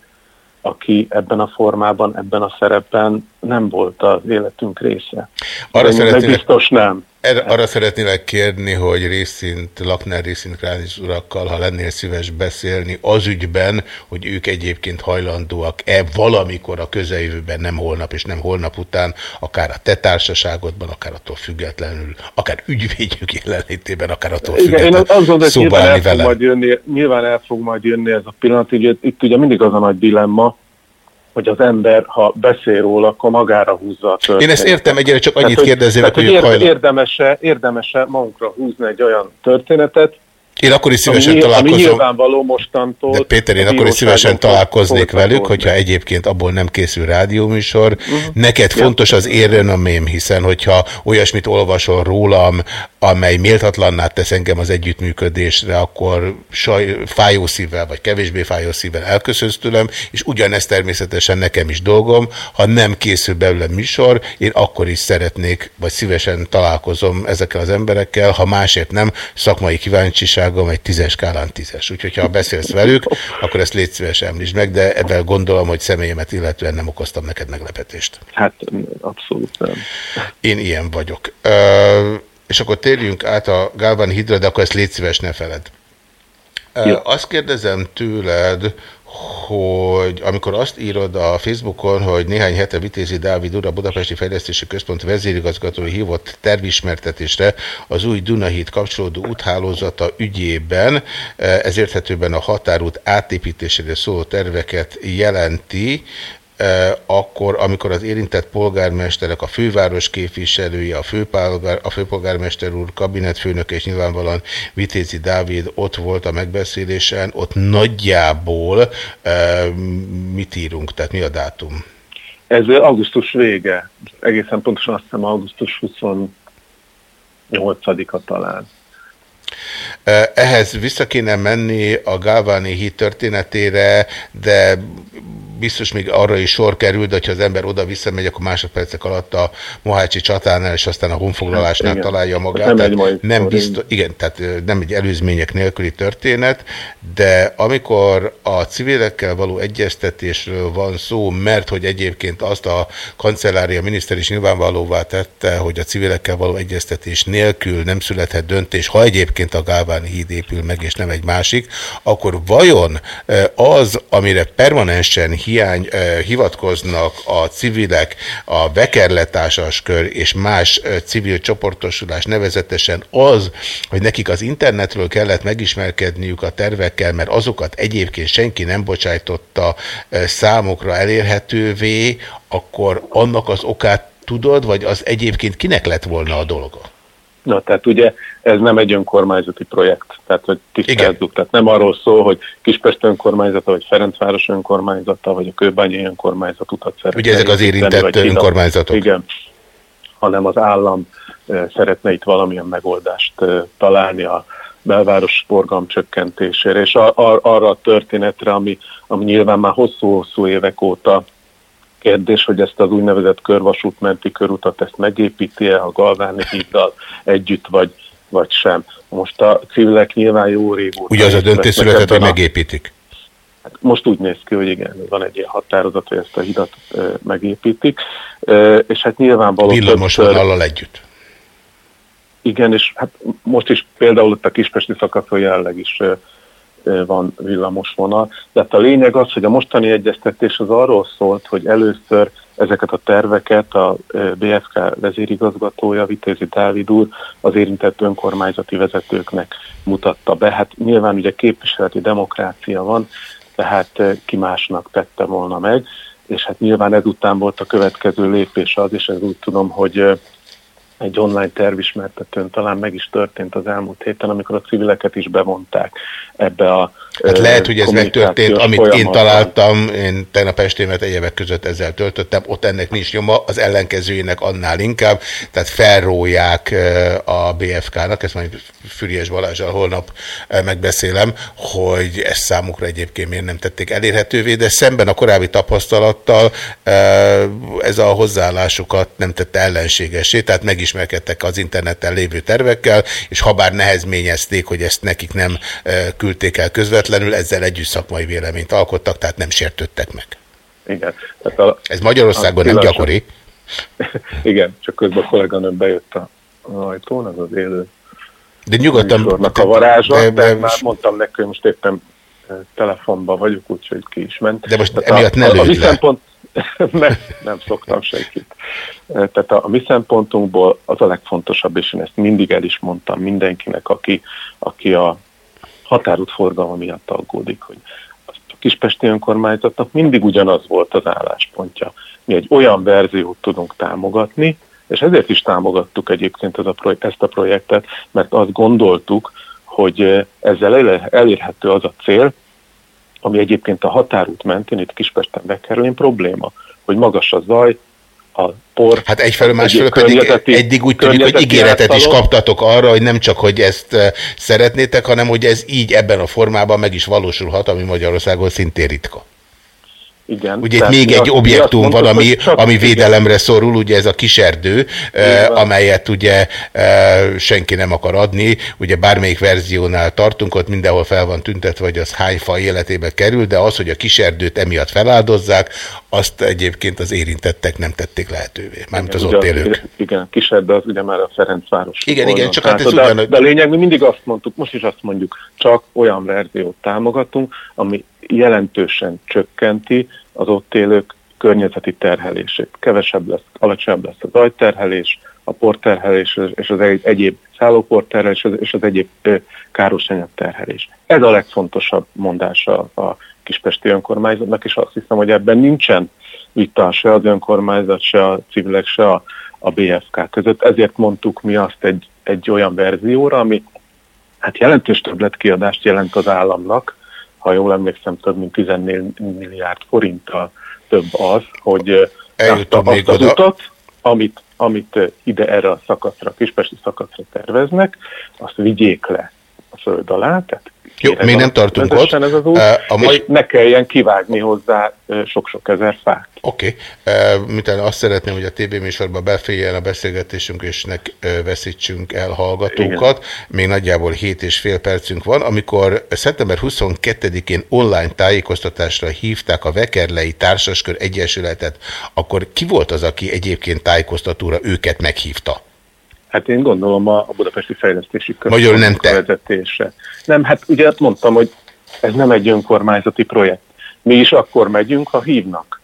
aki ebben a formában, ebben a szerepben nem volt az életünk része. Arra De szeretnélek- biztos nem. Erre, arra szeretnélek kérni, hogy részint, Lakner részint Kránis urakkal, ha lennél szíves beszélni az ügyben, hogy ők egyébként hajlandóak-e valamikor a közeljövőben, nem holnap és nem holnap után, akár a te társaságodban, akár attól függetlenül, akár ügyvédjük jelenlétében, akár attól Igen, én függetlenül azt gondolom, hogy nyilván el, fog majd jönni, nyilván el fog majd jönni ez a pillanat, ugye, itt ugye mindig az a nagy dilemma, hogy az ember, ha beszél róla, akkor magára húzza a történetet. Én ezt értem, egyre csak annyit tehát, hogy érde, hajlandó- érdemese, érdemese magunkra húzni egy olyan történetet, Én akkor is szívesen ami, találkozom. Ami nyilvánvaló mostantól. De Péter, én akkor is szívesen találkoznék velük, hogyha egyébként abból nem készül rádióműsor. Mhm. Neked fontos az érrenomém, hiszen hogyha olyasmit olvasol rólam, amely méltatlanná tesz engem az együttműködésre, akkor saj, fájó szívvel, vagy kevésbé fájó szívvel elköszönsz tőlem, és ugyanezt természetesen nekem is dolgom. Ha nem készül belőle műsor, én akkor is szeretnék, vagy szívesen találkozom ezekkel az emberekkel, ha másért nem, szakmai kíváncsiságom egy tízes skálán tízes. Úgyhogy ha beszélsz velük, akkor ezt légy szíves említsd meg, de ebben gondolom, hogy személyemet illetően nem okoztam neked meglepetést. Hát abszolút nem. Én ilyen vagyok. Ö, és akkor térjünk át a Galvan hidra, de akkor ezt légy szíves, ne feled. Ö, Azt kérdezem tőled, hogy amikor azt írod a Facebookon, hogy néhány hete Vitézi Dávid úr a Budapesti Fejlesztési Központ vezérigazgatói hívott tervismertetésre az új Dunahíd kapcsolódó úthálózata ügyében, ez érthetőben a határút átépítésére szóló terveket jelenti, akkor, amikor az érintett polgármesterek, a főváros képviselője, a, főpolgár, a főpolgármester úr, kabinetfőnök és nyilvánvalóan Vitézi Dávid ott volt a megbeszélésen, ott nagyjából eh, mit írunk, tehát mi a dátum? Ez augusztus vége, egészen pontosan azt hiszem augusztus 28-a talán. Eh, Ehhez vissza kéne menni a Galváni híd történetére, de biztos még arra is sor kerül, de ha az ember oda visszamegy, akkor másodpercek alatt a Mohácsi csatánál, és aztán a honfoglalásnál Igen. találja magát. Nem egy nem biztos, igen, tehát nem egy előzmények nélküli történet, de amikor a civilekkel való egyeztetésről van szó, mert hogy egyébként azt a kancellária miniszter is nyilvánvalóvá tette, hogy a civilekkel való egyeztetés nélkül nem születhet döntés, ha egyébként a Gálváni híd épül meg, és nem egy másik, akkor vajon az, amire permanensen hiány hivatkoznak a civilek, a bekerletásas kör és más civil csoportosulás nevezetesen az, hogy nekik az internetről kellett megismerkedniük a tervekkel, mert azokat egyébként senki nem bocsájtotta ö, számukra elérhetővé, akkor annak az okát tudod, vagy az egyébként kinek lett volna a dolga? Na, tehát ugye ez nem egy önkormányzati projekt, tehát hogy tisztázzuk, tehát nem arról szól, hogy Kispest önkormányzata, vagy Ferencváros önkormányzata, vagy a Kőbányi önkormányzat utat szeretne Ugye ezek az érintett önkormányzatok. Igen, hanem az állam eh, szeretne itt valamilyen megoldást eh, találni a belváros forgalom csökkentésére, és a, a, arra a történetre, ami, ami nyilván már hosszú-hosszú évek óta kérdés, hogy ezt az úgynevezett körvasútmenti körutat ezt megépíti-e a Galváni híddal együtt, vagy, vagy sem. Most a civilek nyilván jó régóta... Ugye az a döntés született, hogy megépítik. Hát most úgy néz ki, hogy igen, van egy ilyen határozat, hogy ezt a hidat ö, megépítik, Ö, és hát nyilvánvaló... Villamos vonallal együtt. Igen, és hát most is például ott a Kispesti szakaszon jelenleg is ö, van villamos vonal, de hát a lényeg az, hogy a mostani egyeztetés az arról szólt, hogy először ezeket a terveket a BFK vezérigazgatója, Vitézi Dávid úr az érintett önkormányzati vezetőknek mutatta be. Hát nyilván ugye képviseleti demokrácia van, tehát ki másnak tette volna meg, és hát nyilván ezután volt a következő lépés az, és ez úgy tudom, hogy egy online tervismertetőn talán meg is történt az elmúlt héten, amikor a civileket is bevonták ebbe a Hát lehet, hogy ez megtörtént, amit én folyamatban. találtam, én tegnap estémet egyebek között ezzel töltöttem, ott ennek nincs nyoma, az ellenkezőjének annál inkább, tehát felrólják ö, a BFK-nak, ezt majd Füriás Balázsral holnap megbeszélem, hogy ezt számukra egyébként miért nem tették elérhetővé, de szemben a korábbi tapasztalattal ez a hozzáállásukat nem tette ellenségessé, tehát megismerkedtek az interneten lévő tervekkel, és habár nehezményezték, hogy ezt nekik nem küldték el közvetlenül, ezzel együtt szakmai véleményt alkottak, tehát nem sértődtek meg. Igen. Tehát a, Ez Magyarországon a nem gyakori. Igen, csak közben a kolléganőm bejött a ajtón, az az élő De nyugodtan... a varázsa, de- de, de- már mondtam neki, hogy most éppen eh, telefonban vagyok, úgyhogy ki is ment. De most Tehát emiatt ne a, a, lőd mi le. szempont, nem, nem szoktam senkit. Eh, Tehát a, a mi szempontunkból az a legfontosabb, és én ezt mindig el is mondtam mindenkinek, aki, aki a határút forgalma miatt aggódik, hogy a Kispesti önkormányzatnak mindig ugyanaz volt az álláspontja. Mi egy olyan verziót tudunk támogatni, és ezért is támogattuk egyébként ez a projekt, ezt a projektet, mert azt gondoltuk, hogy ezzel elérhető az a cél, ami egyébként a határút mentén itt Kispesten bekerülén probléma, hogy magas a zaj, a por. Hát egyfelől, másfelől pedig eddig úgy tűnik, hogy ígéretet is kaptatok arra, hogy nem csak, hogy ezt eh, szeretnétek, hanem hogy ez így ebben a formában meg is valósulhat, ami Magyarországon szintén ritka. Igen. Ugye itt még egy objektum azt van, mondtuk, ami, ami igen. védelemre szorul, ugye ez a kiserdő, eh, amelyet ugye eh, senki nem akar adni. Ugye bármelyik verziónál tartunk, ott mindenhol fel van tüntetve, hogy az hány fa életébe kerül, de az, hogy a kiserdőt emiatt feláldozzák, azt egyébként az érintettek nem tették lehetővé, mármint az ott élők. Igen, kisebb, az ugye már a Ferencváros. Igen, igen, csak hát ez de, ugyanaz- de a lényeg, mi mindig azt mondtuk, most is azt mondjuk, csak olyan verziót támogatunk, ami jelentősen csökkenti az ott élők környezeti terhelését. Kevesebb lesz, alacsonyabb lesz az ajterhelés, a porterhelés és az egy- egyéb szállóporterhelés és az egyéb ö, káros anyagterhelés. Ez a legfontosabb mondása a Kispesti önkormányzatnak, és azt hiszem, hogy ebben nincsen vita se az önkormányzat, se a civilek, se a, a BFK között. Ezért mondtuk mi azt egy, egy olyan verzióra, ami hát jelentős többletkiadást jelent az államnak, ha jól emlékszem, több mint 14 milliárd forinttal több az, hogy azt, a, azt az utat, amit, amit ide erre a szakaszra, a Kispesti szakaszra terveznek, azt vigyék le a föld alá, tehát Jó, még nem tartunk ott. Ez az út, a mai- és ne kelljen kivágni hozzá sok-sok ezer fát. Oké. Okay. Miután azt szeretném, hogy a TB műsorba beférjen a beszélgetésünk, és ne veszítsünk el hallgatókat. Még nagyjából 7 és fél percünk van. Amikor szeptember 22-én online tájékoztatásra hívták a Vekerlei Társaskör Egyesületet, akkor ki volt az, aki egyébként tájékoztatóra őket meghívta? Hát én gondolom a, a Budapesti Fejlesztési Magyarul nem te. vezetése. Nem, hát ugye azt mondtam, hogy ez nem egy önkormányzati projekt. Mi is akkor megyünk, ha hívnak.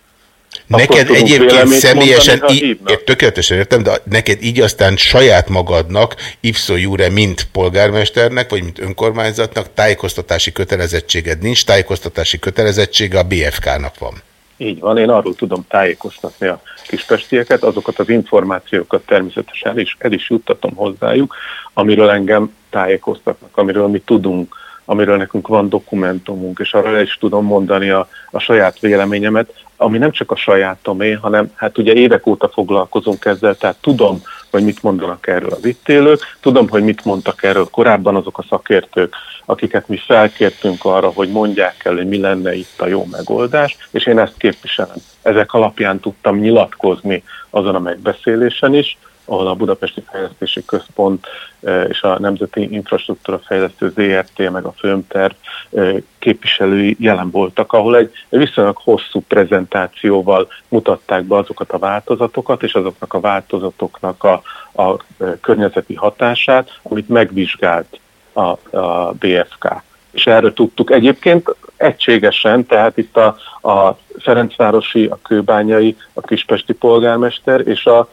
Neked egyébként személyesen, mondani, ha í- hívnak. ért, tökéletesen értem, de neked így aztán saját magadnak, ipso jure, mint polgármesternek, vagy mint önkormányzatnak tájékoztatási kötelezettséged nincs, tájékoztatási kötelezettsége a BFK-nak van. Így van, én arról tudom tájékoztatni a kispestieket, azokat az információkat természetesen el is, el is juttatom hozzájuk, amiről engem tájékoztatnak, amiről mi tudunk, amiről nekünk van dokumentumunk, és arra is tudom mondani a, a saját véleményemet, ami nem csak a sajátomé, hanem hát ugye évek óta foglalkozunk ezzel, tehát tudom, hogy mit mondanak erről az itt tudom, hogy mit mondtak erről korábban azok a szakértők, akiket mi felkértünk arra, hogy mondják el, hogy mi lenne itt a jó megoldás, és én ezt képviselem. Ezek alapján tudtam nyilatkozni azon a megbeszélésen is, ahol a Budapesti Fejlesztési Központ eh, és a Nemzeti Infrastruktúra Fejlesztő ZRT, meg a Fömterv eh, képviselői jelen voltak, ahol egy viszonylag hosszú prezentációval mutatták be azokat a változatokat, és azoknak a változatoknak a, a eh, környezeti hatását, amit megvizsgált a, a BFK. És erről tudtuk egyébként egységesen, tehát itt a, a Ferencvárosi, a Kőbányai, a Kispesti polgármester és a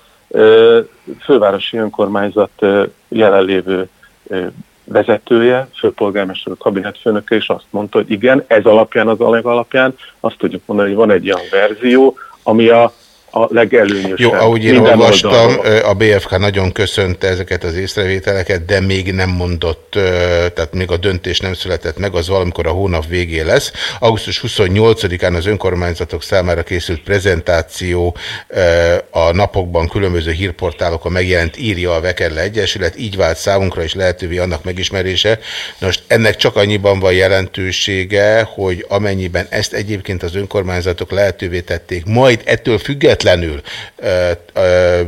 fővárosi önkormányzat jelenlévő vezetője, főpolgármester, kabinetfőnöke, és azt mondta, hogy igen, ez alapján, az aleg alapján azt tudjuk mondani, hogy van egy olyan verzió, ami a a legelőnyösebb. Jó, ahogy én Minden olvastam, oldalról. a BFK nagyon köszönte ezeket az észrevételeket, de még nem mondott, tehát még a döntés nem született meg, az valamikor a hónap végén lesz. Augusztus 28-án az önkormányzatok számára készült prezentáció a napokban különböző hírportálokon megjelent írja a Vekerle Egyesület, így vált számunkra is lehetővé annak megismerése. Most ennek csak annyiban van jelentősége, hogy amennyiben ezt egyébként az önkormányzatok lehetővé tették, majd ettől függetlenül ö, ö,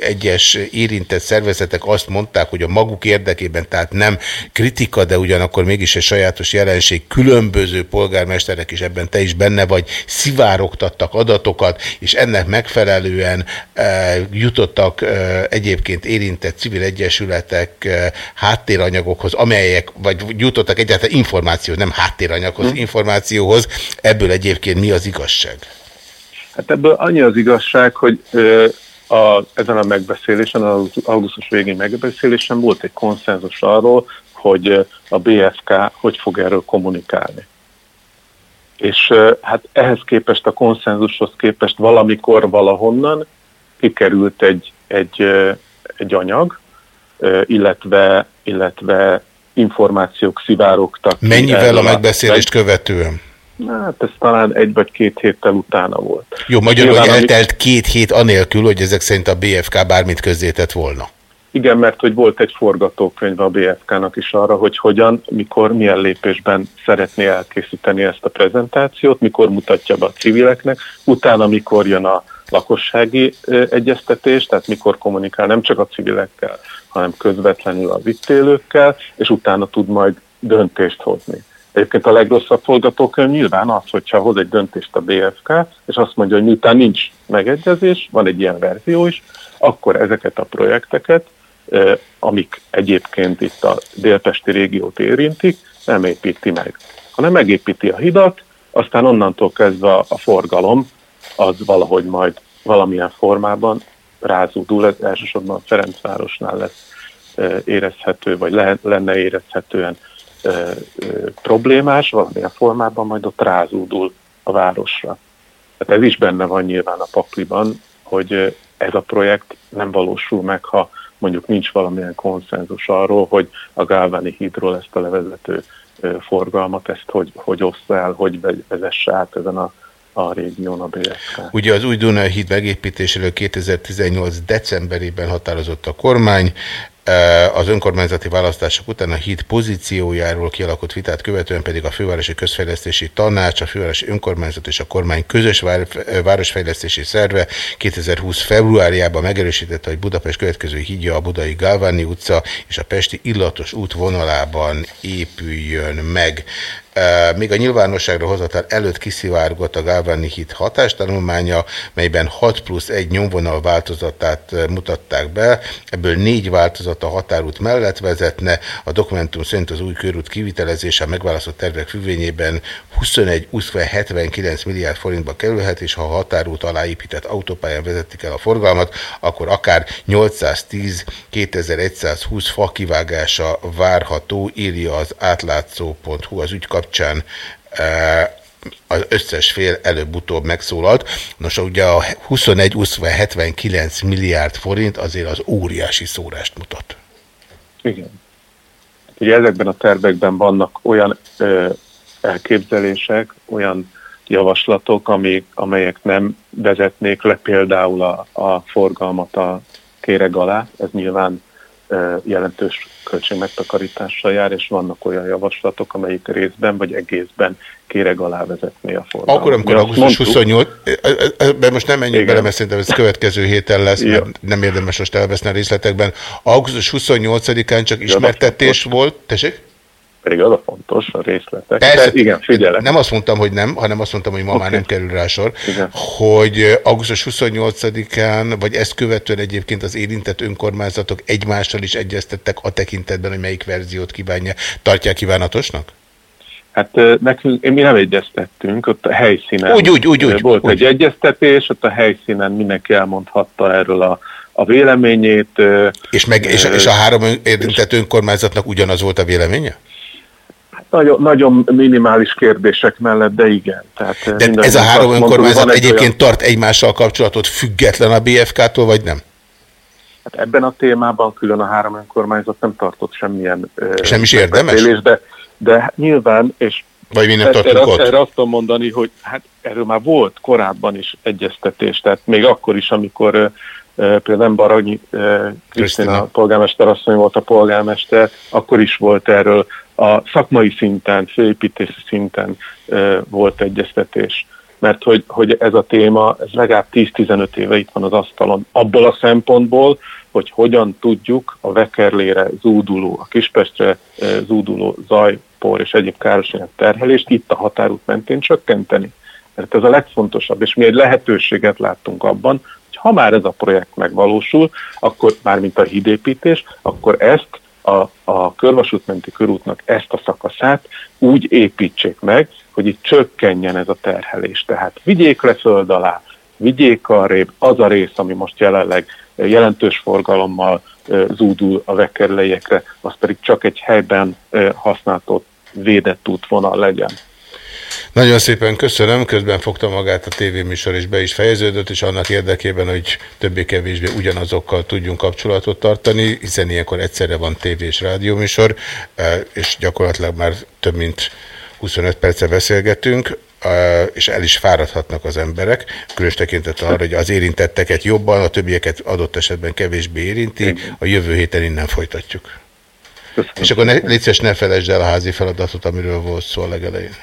egyes érintett szervezetek azt mondták, hogy a maguk érdekében, tehát nem kritika, de ugyanakkor mégis egy sajátos jelenség, különböző polgármesterek is ebben te is benne vagy, szivárogtattak adatokat, és ennek megfelelően ö, jutottak ö, egyébként érintett civil egyesületek ö, háttéranyagokhoz, amelyek, vagy jutottak egyáltalán információhoz, nem háttéranyaghoz, Hm. információhoz, ebből egyébként mi az igazság? Hát ebből annyi az igazság, hogy a, ezen a megbeszélésen, az augusztus végén megbeszélésen volt egy konszenzus arról, hogy a BFK hogy fog erről kommunikálni. És hát ehhez képest, a konszenzushoz képest valamikor valahonnan kikerült egy, egy, egy anyag, illetve, illetve információk szivárogtak. Mennyivel a megbeszélést követően? Hát ez talán egy vagy két héttel utána volt. Jó, magyarul, hogy Nyilván, ami- eltelt két hét anélkül, hogy ezek szerint a BFK bármit közzétett volna. Igen, mert hogy volt egy forgatókönyv a BFK-nak is arra, hogy hogyan, mikor, milyen lépésben szeretné elkészíteni ezt a prezentációt, mikor mutatja be a civileknek, utána mikor jön a lakossági egyeztetés, tehát mikor kommunikál nem csak a civilekkel, hanem közvetlenül a vittélőkkel, és utána tud majd döntést hozni. Egyébként a legrosszabb forgatókönyv nyilván az, hogyha hoz egy döntést a BFK, és azt mondja, hogy miután nincs megegyezés, van egy ilyen verzió is, akkor ezeket a projekteket, amik egyébként itt a délpesti régiót érintik, nem építi meg, hanem megépíti a hidat, aztán onnantól kezdve a, forgalom az valahogy majd valamilyen formában rázódul, ez elsősorban a Ferencvárosnál lesz érezhető, vagy le, lenne érezhetően ö, ö, problémás, valamilyen formában majd ott rázódul a városra. Tehát ez is benne van nyilván a pakliban, hogy ez a projekt nem valósul meg, ha mondjuk nincs valamilyen konszenzus arról, hogy a Gálváni hídról ezt a levezető forgalmat, ezt hogy, hogy ossza el, hogy ve- vezesse át ezen a, a régión a BFK. Ugye az új Dunai híd megépítéséről 2018. decemberében határozott a kormány, az önkormányzati választások után a híd pozíciójáról kialakult vitát követően pedig a Fővárosi Közfejlesztési Tanács, a Fővárosi Önkormányzat és a kormány közös eh, városfejlesztési szerve 2020. februárjában megerősítette, hogy Budapest következő hídja a Budai Gálváni utca és a Pesti Illatos út vonalában épüljön meg. Még a nyilvánosságra hozatal előtt kiszivárgott a Gálváni híd hatástanulmánya, melyben 6 plusz 1 nyomvonal változatát mutatták be, ebből négy változat a határút mellett vezetne, a dokumentum szerint az új körút kivitelezése a megválasztott tervek függvényében 21 79 milliárd forintba kerülhet, és ha a határút alá épített autópályán vezetik el a forgalmat, akkor akár 810 2120 fa kivágása várható, írja az átlátszó.hu az ügy kapcsán eh, az összes fél előbb-utóbb megszólalt. Nos, ugye a 21-79 milliárd forint azért az óriási szórást mutat. Igen. Ugye ezekben a tervekben vannak olyan ö, elképzelések, olyan javaslatok, amik, amelyek nem vezetnék le például a, a forgalmat a kéreg alá. Ez nyilván ö, jelentős költségmegtakarítással jár, és vannak olyan javaslatok, amelyik részben vagy egészben kéreg alá vezetné a forgalmat. Akkor, amikor Mi azt augusztus mondtuk- 28, ebben most nem menjünk Igen. bele, mert szerintem ez következő héten lesz, mert nem érdemes most elveszni a részletekben. Augusztus 28-án csak ismertetés volt, tessék? Pedig az a fontos, a részletek. Persze, De igen, figyelek. Nem azt mondtam, hogy nem, hanem azt mondtam, hogy ma Oké. már nem kerül rá sor, Igen. hogy augusztus 28-án, vagy ezt követően egyébként az érintett önkormányzatok egymással is egyeztettek a tekintetben, hogy melyik verziót kívánja. Tartják kívánatosnak? Hát nekünk, mi nem egyeztettünk, ott a helyszínen Úgy, úgy, úgy, úgy, volt úgy. egy egyeztetés, ott a helyszínen mindenki elmondhatta erről a, a véleményét. És, meg, és, és a három érintett önkormányzatnak ugyanaz volt a véleménye? Nagyon, nagyon minimális kérdések mellett, de igen. Tehát ö, De ez a három önkormányzat egy egyébként tart egymással kapcsolatot független a BFK-tól, vagy nem? Hát ebben a témában külön a három önkormányzat nem tartott semmilyen ö, És nem is érdemes? De, de nyilván, és Vagy mi nem erre, tartunk erre, ott? erre azt tudom mondani, hogy hát erről már volt korábban is egyeztetés, tehát még akkor is, amikor ö, például nem Baranyi Krisztina polgármester asszony volt a polgármester, akkor is volt erről a szakmai szinten, főépítési szinten volt egyeztetés. Mert hogy, hogy ez a téma, ez legalább 10-15 éve itt van az asztalon. Abból a szempontból, hogy hogyan tudjuk a Vekerlére zúduló, a Kispestre zúduló zaj, por és egyéb károsanyag terhelést itt a határút mentén csökkenteni. Mert ez a legfontosabb, és mi egy lehetőséget láttunk abban, hogy ha már ez a projekt megvalósul, akkor mármint a hídépítés, akkor ezt a, a körvasútmenti körútnak ezt a szakaszát úgy építsék meg, hogy itt csökkenjen ez a terhelés. Tehát vigyék le föld alá, vigyék arrébb az a rész, ami most jelenleg jelentős forgalommal zúdul a vekerlejekre, az pedig csak egy helyben használtott védett útvonal legyen. Nagyon szépen köszönöm, közben fogta magát a tévéműsor, és be is fejeződött, és annak érdekében, hogy többé-kevésbé ugyanazokkal tudjunk kapcsolatot tartani, hiszen ilyenkor egyszerre van tévé és rádióműsor, eh, és gyakorlatilag már több mint 25 perce beszélgetünk, eh, és el is fáradhatnak az emberek, különös tekintettel arra, hogy az érintetteket jobban, a többieket adott esetben kevésbé érinti, a jövő héten innen folytatjuk. Köszönöm. És akkor ne, légy ne felejtsd el a házi feladatot, amiről volt szó a legelején.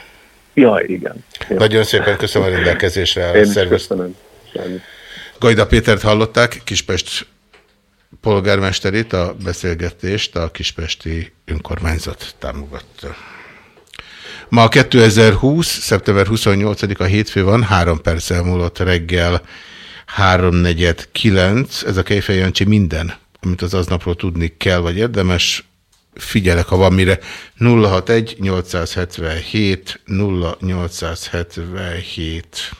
Jaj, igen. Nagyon szépen köszönöm a rendelkezésre. Én is Szervusz. köszönöm. Semmi. Gajda Pétert hallották, Kispest polgármesterét, a beszélgetést a Kispesti önkormányzat támogatta. Ma 2020. szeptember 28-a hétfő van, három perc elmúlott reggel 3.49. Ez a Kejfej Jancsi minden, amit az aznapról tudni kell, vagy érdemes. Figyelek, ha van mire. 061 877 0877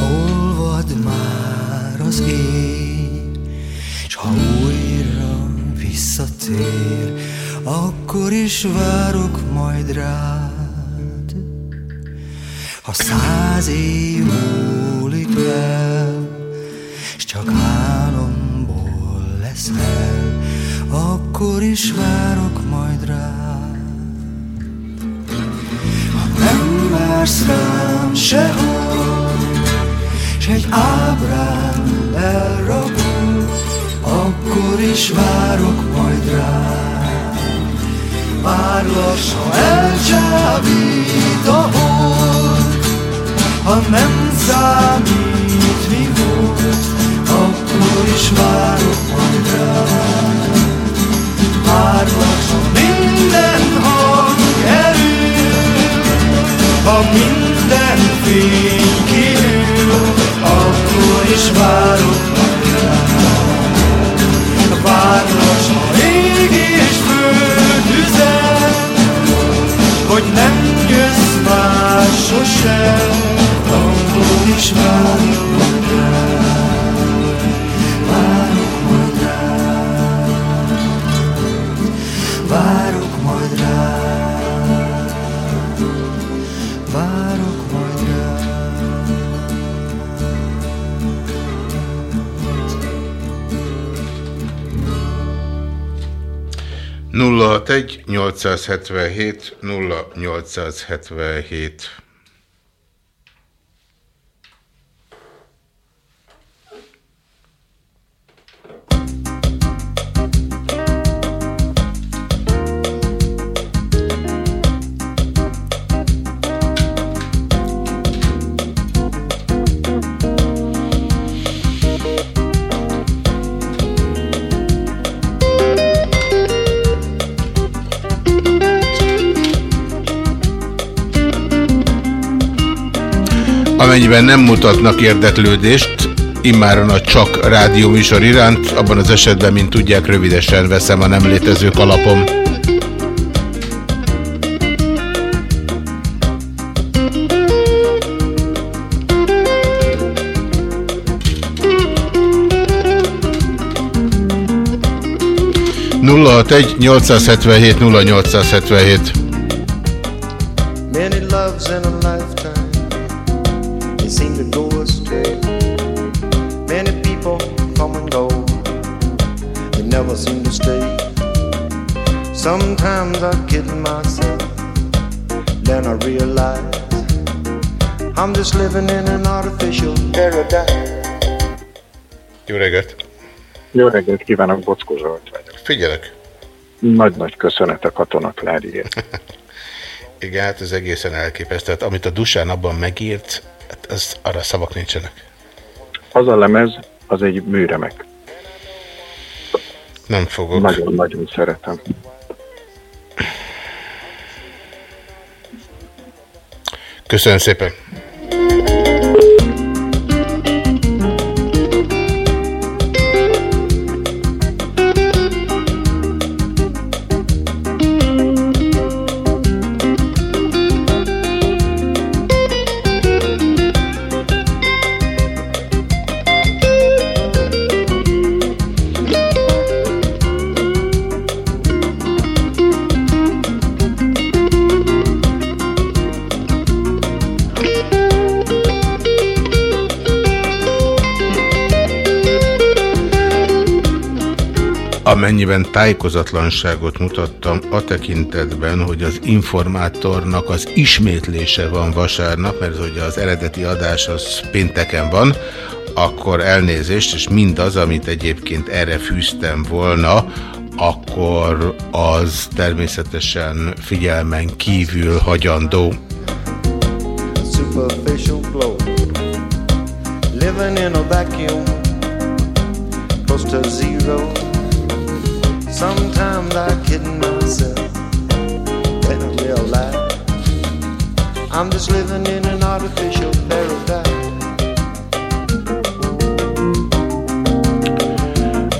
Olvad már az ég, s ha újra visszatér, akkor is várok majd rád. Ha száz év múlik el, csak álomból leszel, akkor is várok majd rád. Ha nem vársz rám sehol, s egy ábrán elragul, akkor is várok majd rád. Várlak, s ha elcsábít a hold, ha nem számít akkor is várok majd rád. Várlak, ha minden hang elül, ha minden fény kiül, akkor is várok majd rád. Várlak, ha ég és föld üzem, hogy nem jössz már sosem, akkor is várok 061 877 0877 Amennyiben nem mutatnak érdeklődést, immáron a csak rádió műsor iránt, abban az esetben, mint tudják, rövidesen veszem a nem létező kalapom. nulla egy 877 0877 Many loves in Jó reggelt kívánok, Bockó Zsolt vagyok. Figyelek! Nagy-nagy köszönet a katona Kláriért. Igen, hát ez egészen elképesztő. Tehát, amit a Dusán abban megírt, hát az, arra szavak nincsenek. Az a lemez, az egy műremek. Nem fogok. Nagyon-nagyon szeretem. Köszönöm szépen. Amennyiben tájékozatlanságot mutattam a tekintetben, hogy az informátornak az ismétlése van vasárnap, mert hogy az eredeti adás az pénteken van, akkor elnézést, és mindaz, amit egyébként erre fűztem volna, akkor az természetesen figyelmen kívül hagyandó. Superficial glow, living in a vacuum, close to zero. Sometimes I kid myself when I realize I'm just living in an artificial paradise.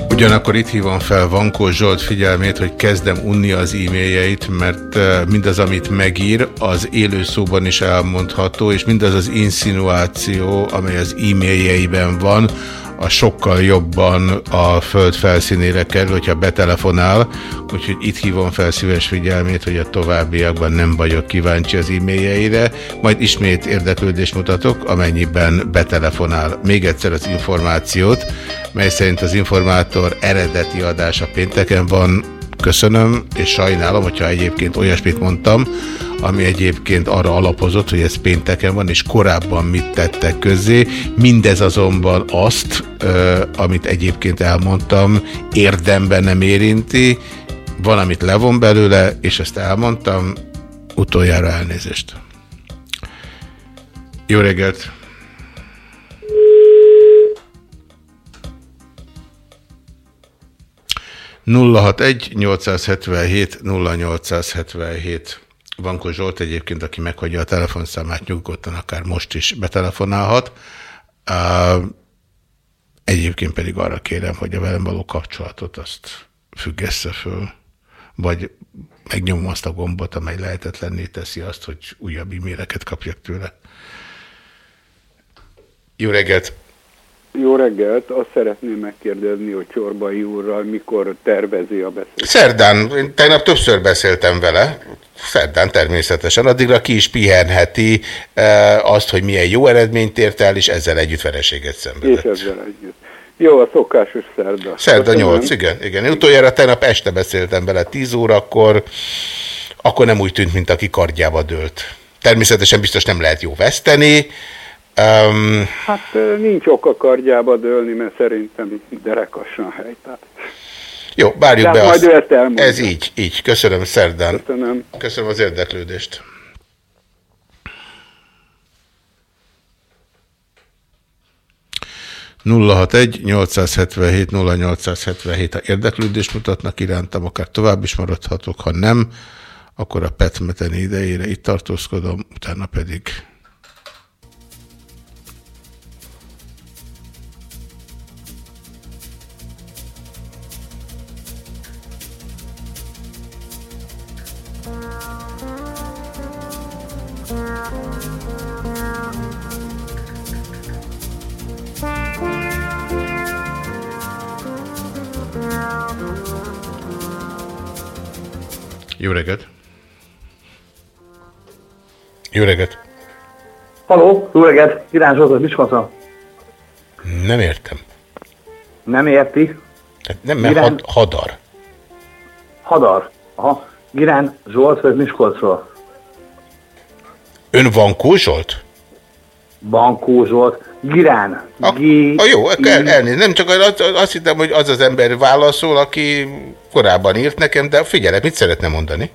Ugyanakkor itt hívom fel Vankó Zsolt figyelmét, hogy kezdem unni az e-mailjeit, mert eh, mindaz, amit megír, az élő szóban is elmondható, és mindaz az insinuáció, amely az e-mailjeiben van, a sokkal jobban a föld felszínére kerül, hogyha betelefonál, úgyhogy itt hívom fel szíves figyelmét, hogy a továbbiakban nem vagyok kíváncsi az e-mailjeire, majd ismét érdeklődést mutatok, amennyiben betelefonál. Még egyszer az információt, mely szerint az informátor eredeti adása pénteken van, köszönöm, és sajnálom, hogyha egyébként olyasmit mondtam, ami egyébként arra alapozott, hogy ez pénteken van, és korábban mit tettek közzé. Mindez azonban azt, amit egyébként elmondtam, érdemben nem érinti, van, amit levon belőle, és ezt elmondtam, utoljára elnézést. Jó reggelt! Nulla hat egy 877 0877 Vankos Zsolt egyébként, aki meghagyja a telefonszámát, nyugodtan akár most is betelefonálhat. Egyébként pedig arra kérem, hogy a velem való kapcsolatot azt függesse föl, vagy megnyomom azt a gombot, amely lehetetlenné teszi azt, hogy újabb e-maileket kapjak tőle. Jó reggelt! Jó reggelt! Azt szeretném megkérdezni, hogy Csorbai úrral mikor tervezi a beszélgetést. Szerdán, én tegnap többször beszéltem vele, szerdán természetesen, addigra ki is pihenheti e, azt, hogy milyen jó eredményt ért el, és ezzel együtt vereséget szenvedett. És ezzel együtt. Jó, a szokásos szerda. Szerda 8, igen, igen. Én utoljára tegnap este beszéltem vele 10 órakor, akkor nem úgy tűnt, mint aki kardjába dőlt. Természetesen biztos nem lehet jó veszteni, Um, hát nincs ok kardjába dőlni, mert szerintem derekassan hely. Tehát. Jó, várjuk be azt. Ez így, így. Köszönöm szerdán. Köszönöm. Köszönöm az érdeklődést. egy 877 0877 ha érdeklődést mutatnak irántam, akár tovább is maradhatok, ha nem, akkor a petmeteni idejére itt tartózkodom, utána pedig Jó reggelt! Jó reggelt! Haló, jó reggelt, Irán Zsolt, Miskolcon. Nem értem. Nem érti? Tehát nem, mert Irán- had, hadar. Hadar. Aha. Girán Zsolt, vagy Miskolcról. Ön Vankó Zsolt? Bankó Zsolt. Girán. Ah, ah, jó, akkor el, elnézést. Nem csak azt, azt hittem, hogy az az ember válaszol, aki korábban írt nekem, de figyelj, mit szeretne mondani?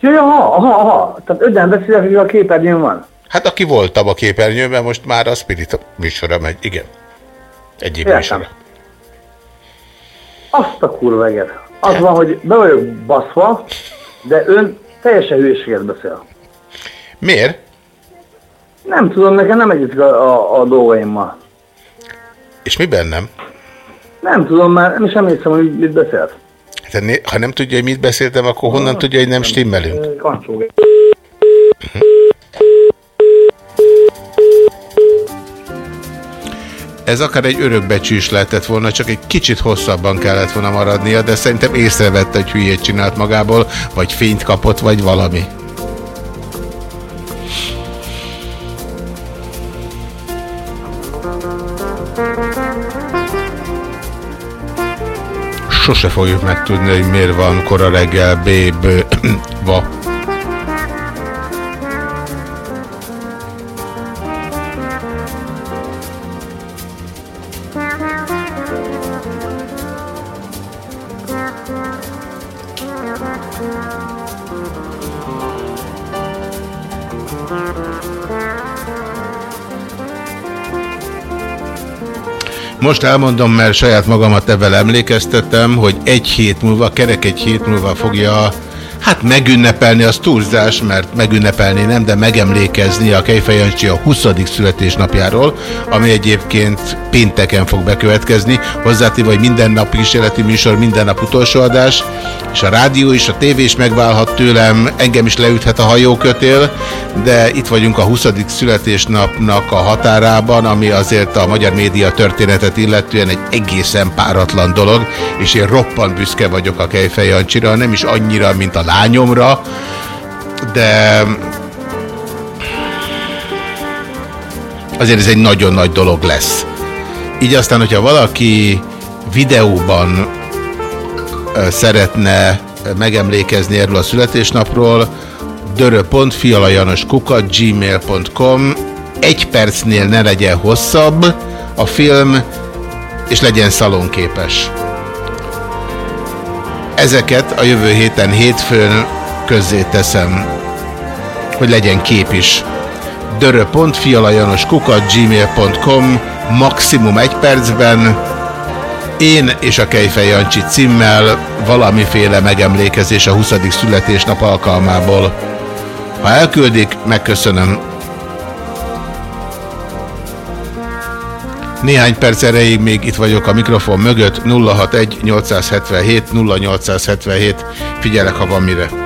Ja, ja, aha, aha, aha. Tehát öden beszélek, hogy a képernyőn van. Hát aki voltam a képernyőben, most már a Spirit műsora megy, igen. Egyéb Értem. műsora. Azt a kurva eget. Az van, hogy be vagyok baszva, de ön teljesen hülyeséget beszél. Miért? Nem tudom, nekem nem egyezik a, a, a dolgaimmal. És mi bennem? Nem tudom, már nem is emlékszem, hogy mit beszélt. Hát Ha nem tudja, hogy mit beszéltem, akkor honnan tudja, hogy nem stimmelünk? Kancsó. Ez akár egy örökbecsű is lehetett volna, csak egy kicsit hosszabban kellett volna maradnia, de szerintem észrevette, hogy hülyét csinált magából, vagy fényt kapott, vagy valami. Sose fogjuk megtudni, hogy miért van kora reggel B, B, va. Most elmondom, mert saját magamat ebben emlékeztetem, hogy egy hét múlva, kerek egy hét múlva fogja hát megünnepelni, az túlzás, mert megünnepelni nem, de megemlékezni a Kejfej Jancsi a 20. születésnapjáról, ami egyébként pénteken fog bekövetkezni. Hozzátéve, hogy minden nap kísérleti műsor, minden nap utolsó adás, és a rádió is, a tévé is megválhat tőlem, engem is leüthet a hajókötél, de itt vagyunk a 20. születésnapnak a határában, ami azért a magyar média történetet illetően egy egészen páratlan dolog, és én roppant büszke vagyok a Kejfej Jancsira, nem is annyira, mint a lányomra, de azért ez egy nagyon nagy dolog lesz. Így aztán, hogyha valaki videóban szeretne megemlékezni erről a születésnapról, dörö.fialajanoskukat gmail.com egy percnél ne legyen hosszabb a film, és legyen szalonképes. Ezeket a jövő héten hétfőn közzé teszem, hogy legyen kép is. dörö.fialajanoskukat gmail.com maximum egy percben én és a Kejfej Jancsi címmel valamiféle megemlékezés a 20. születésnap alkalmából. Ha elküldik, megköszönöm. Néhány perc erejéig még itt vagyok a mikrofon mögött, 061 877 0877. Figyelek, ha van mire.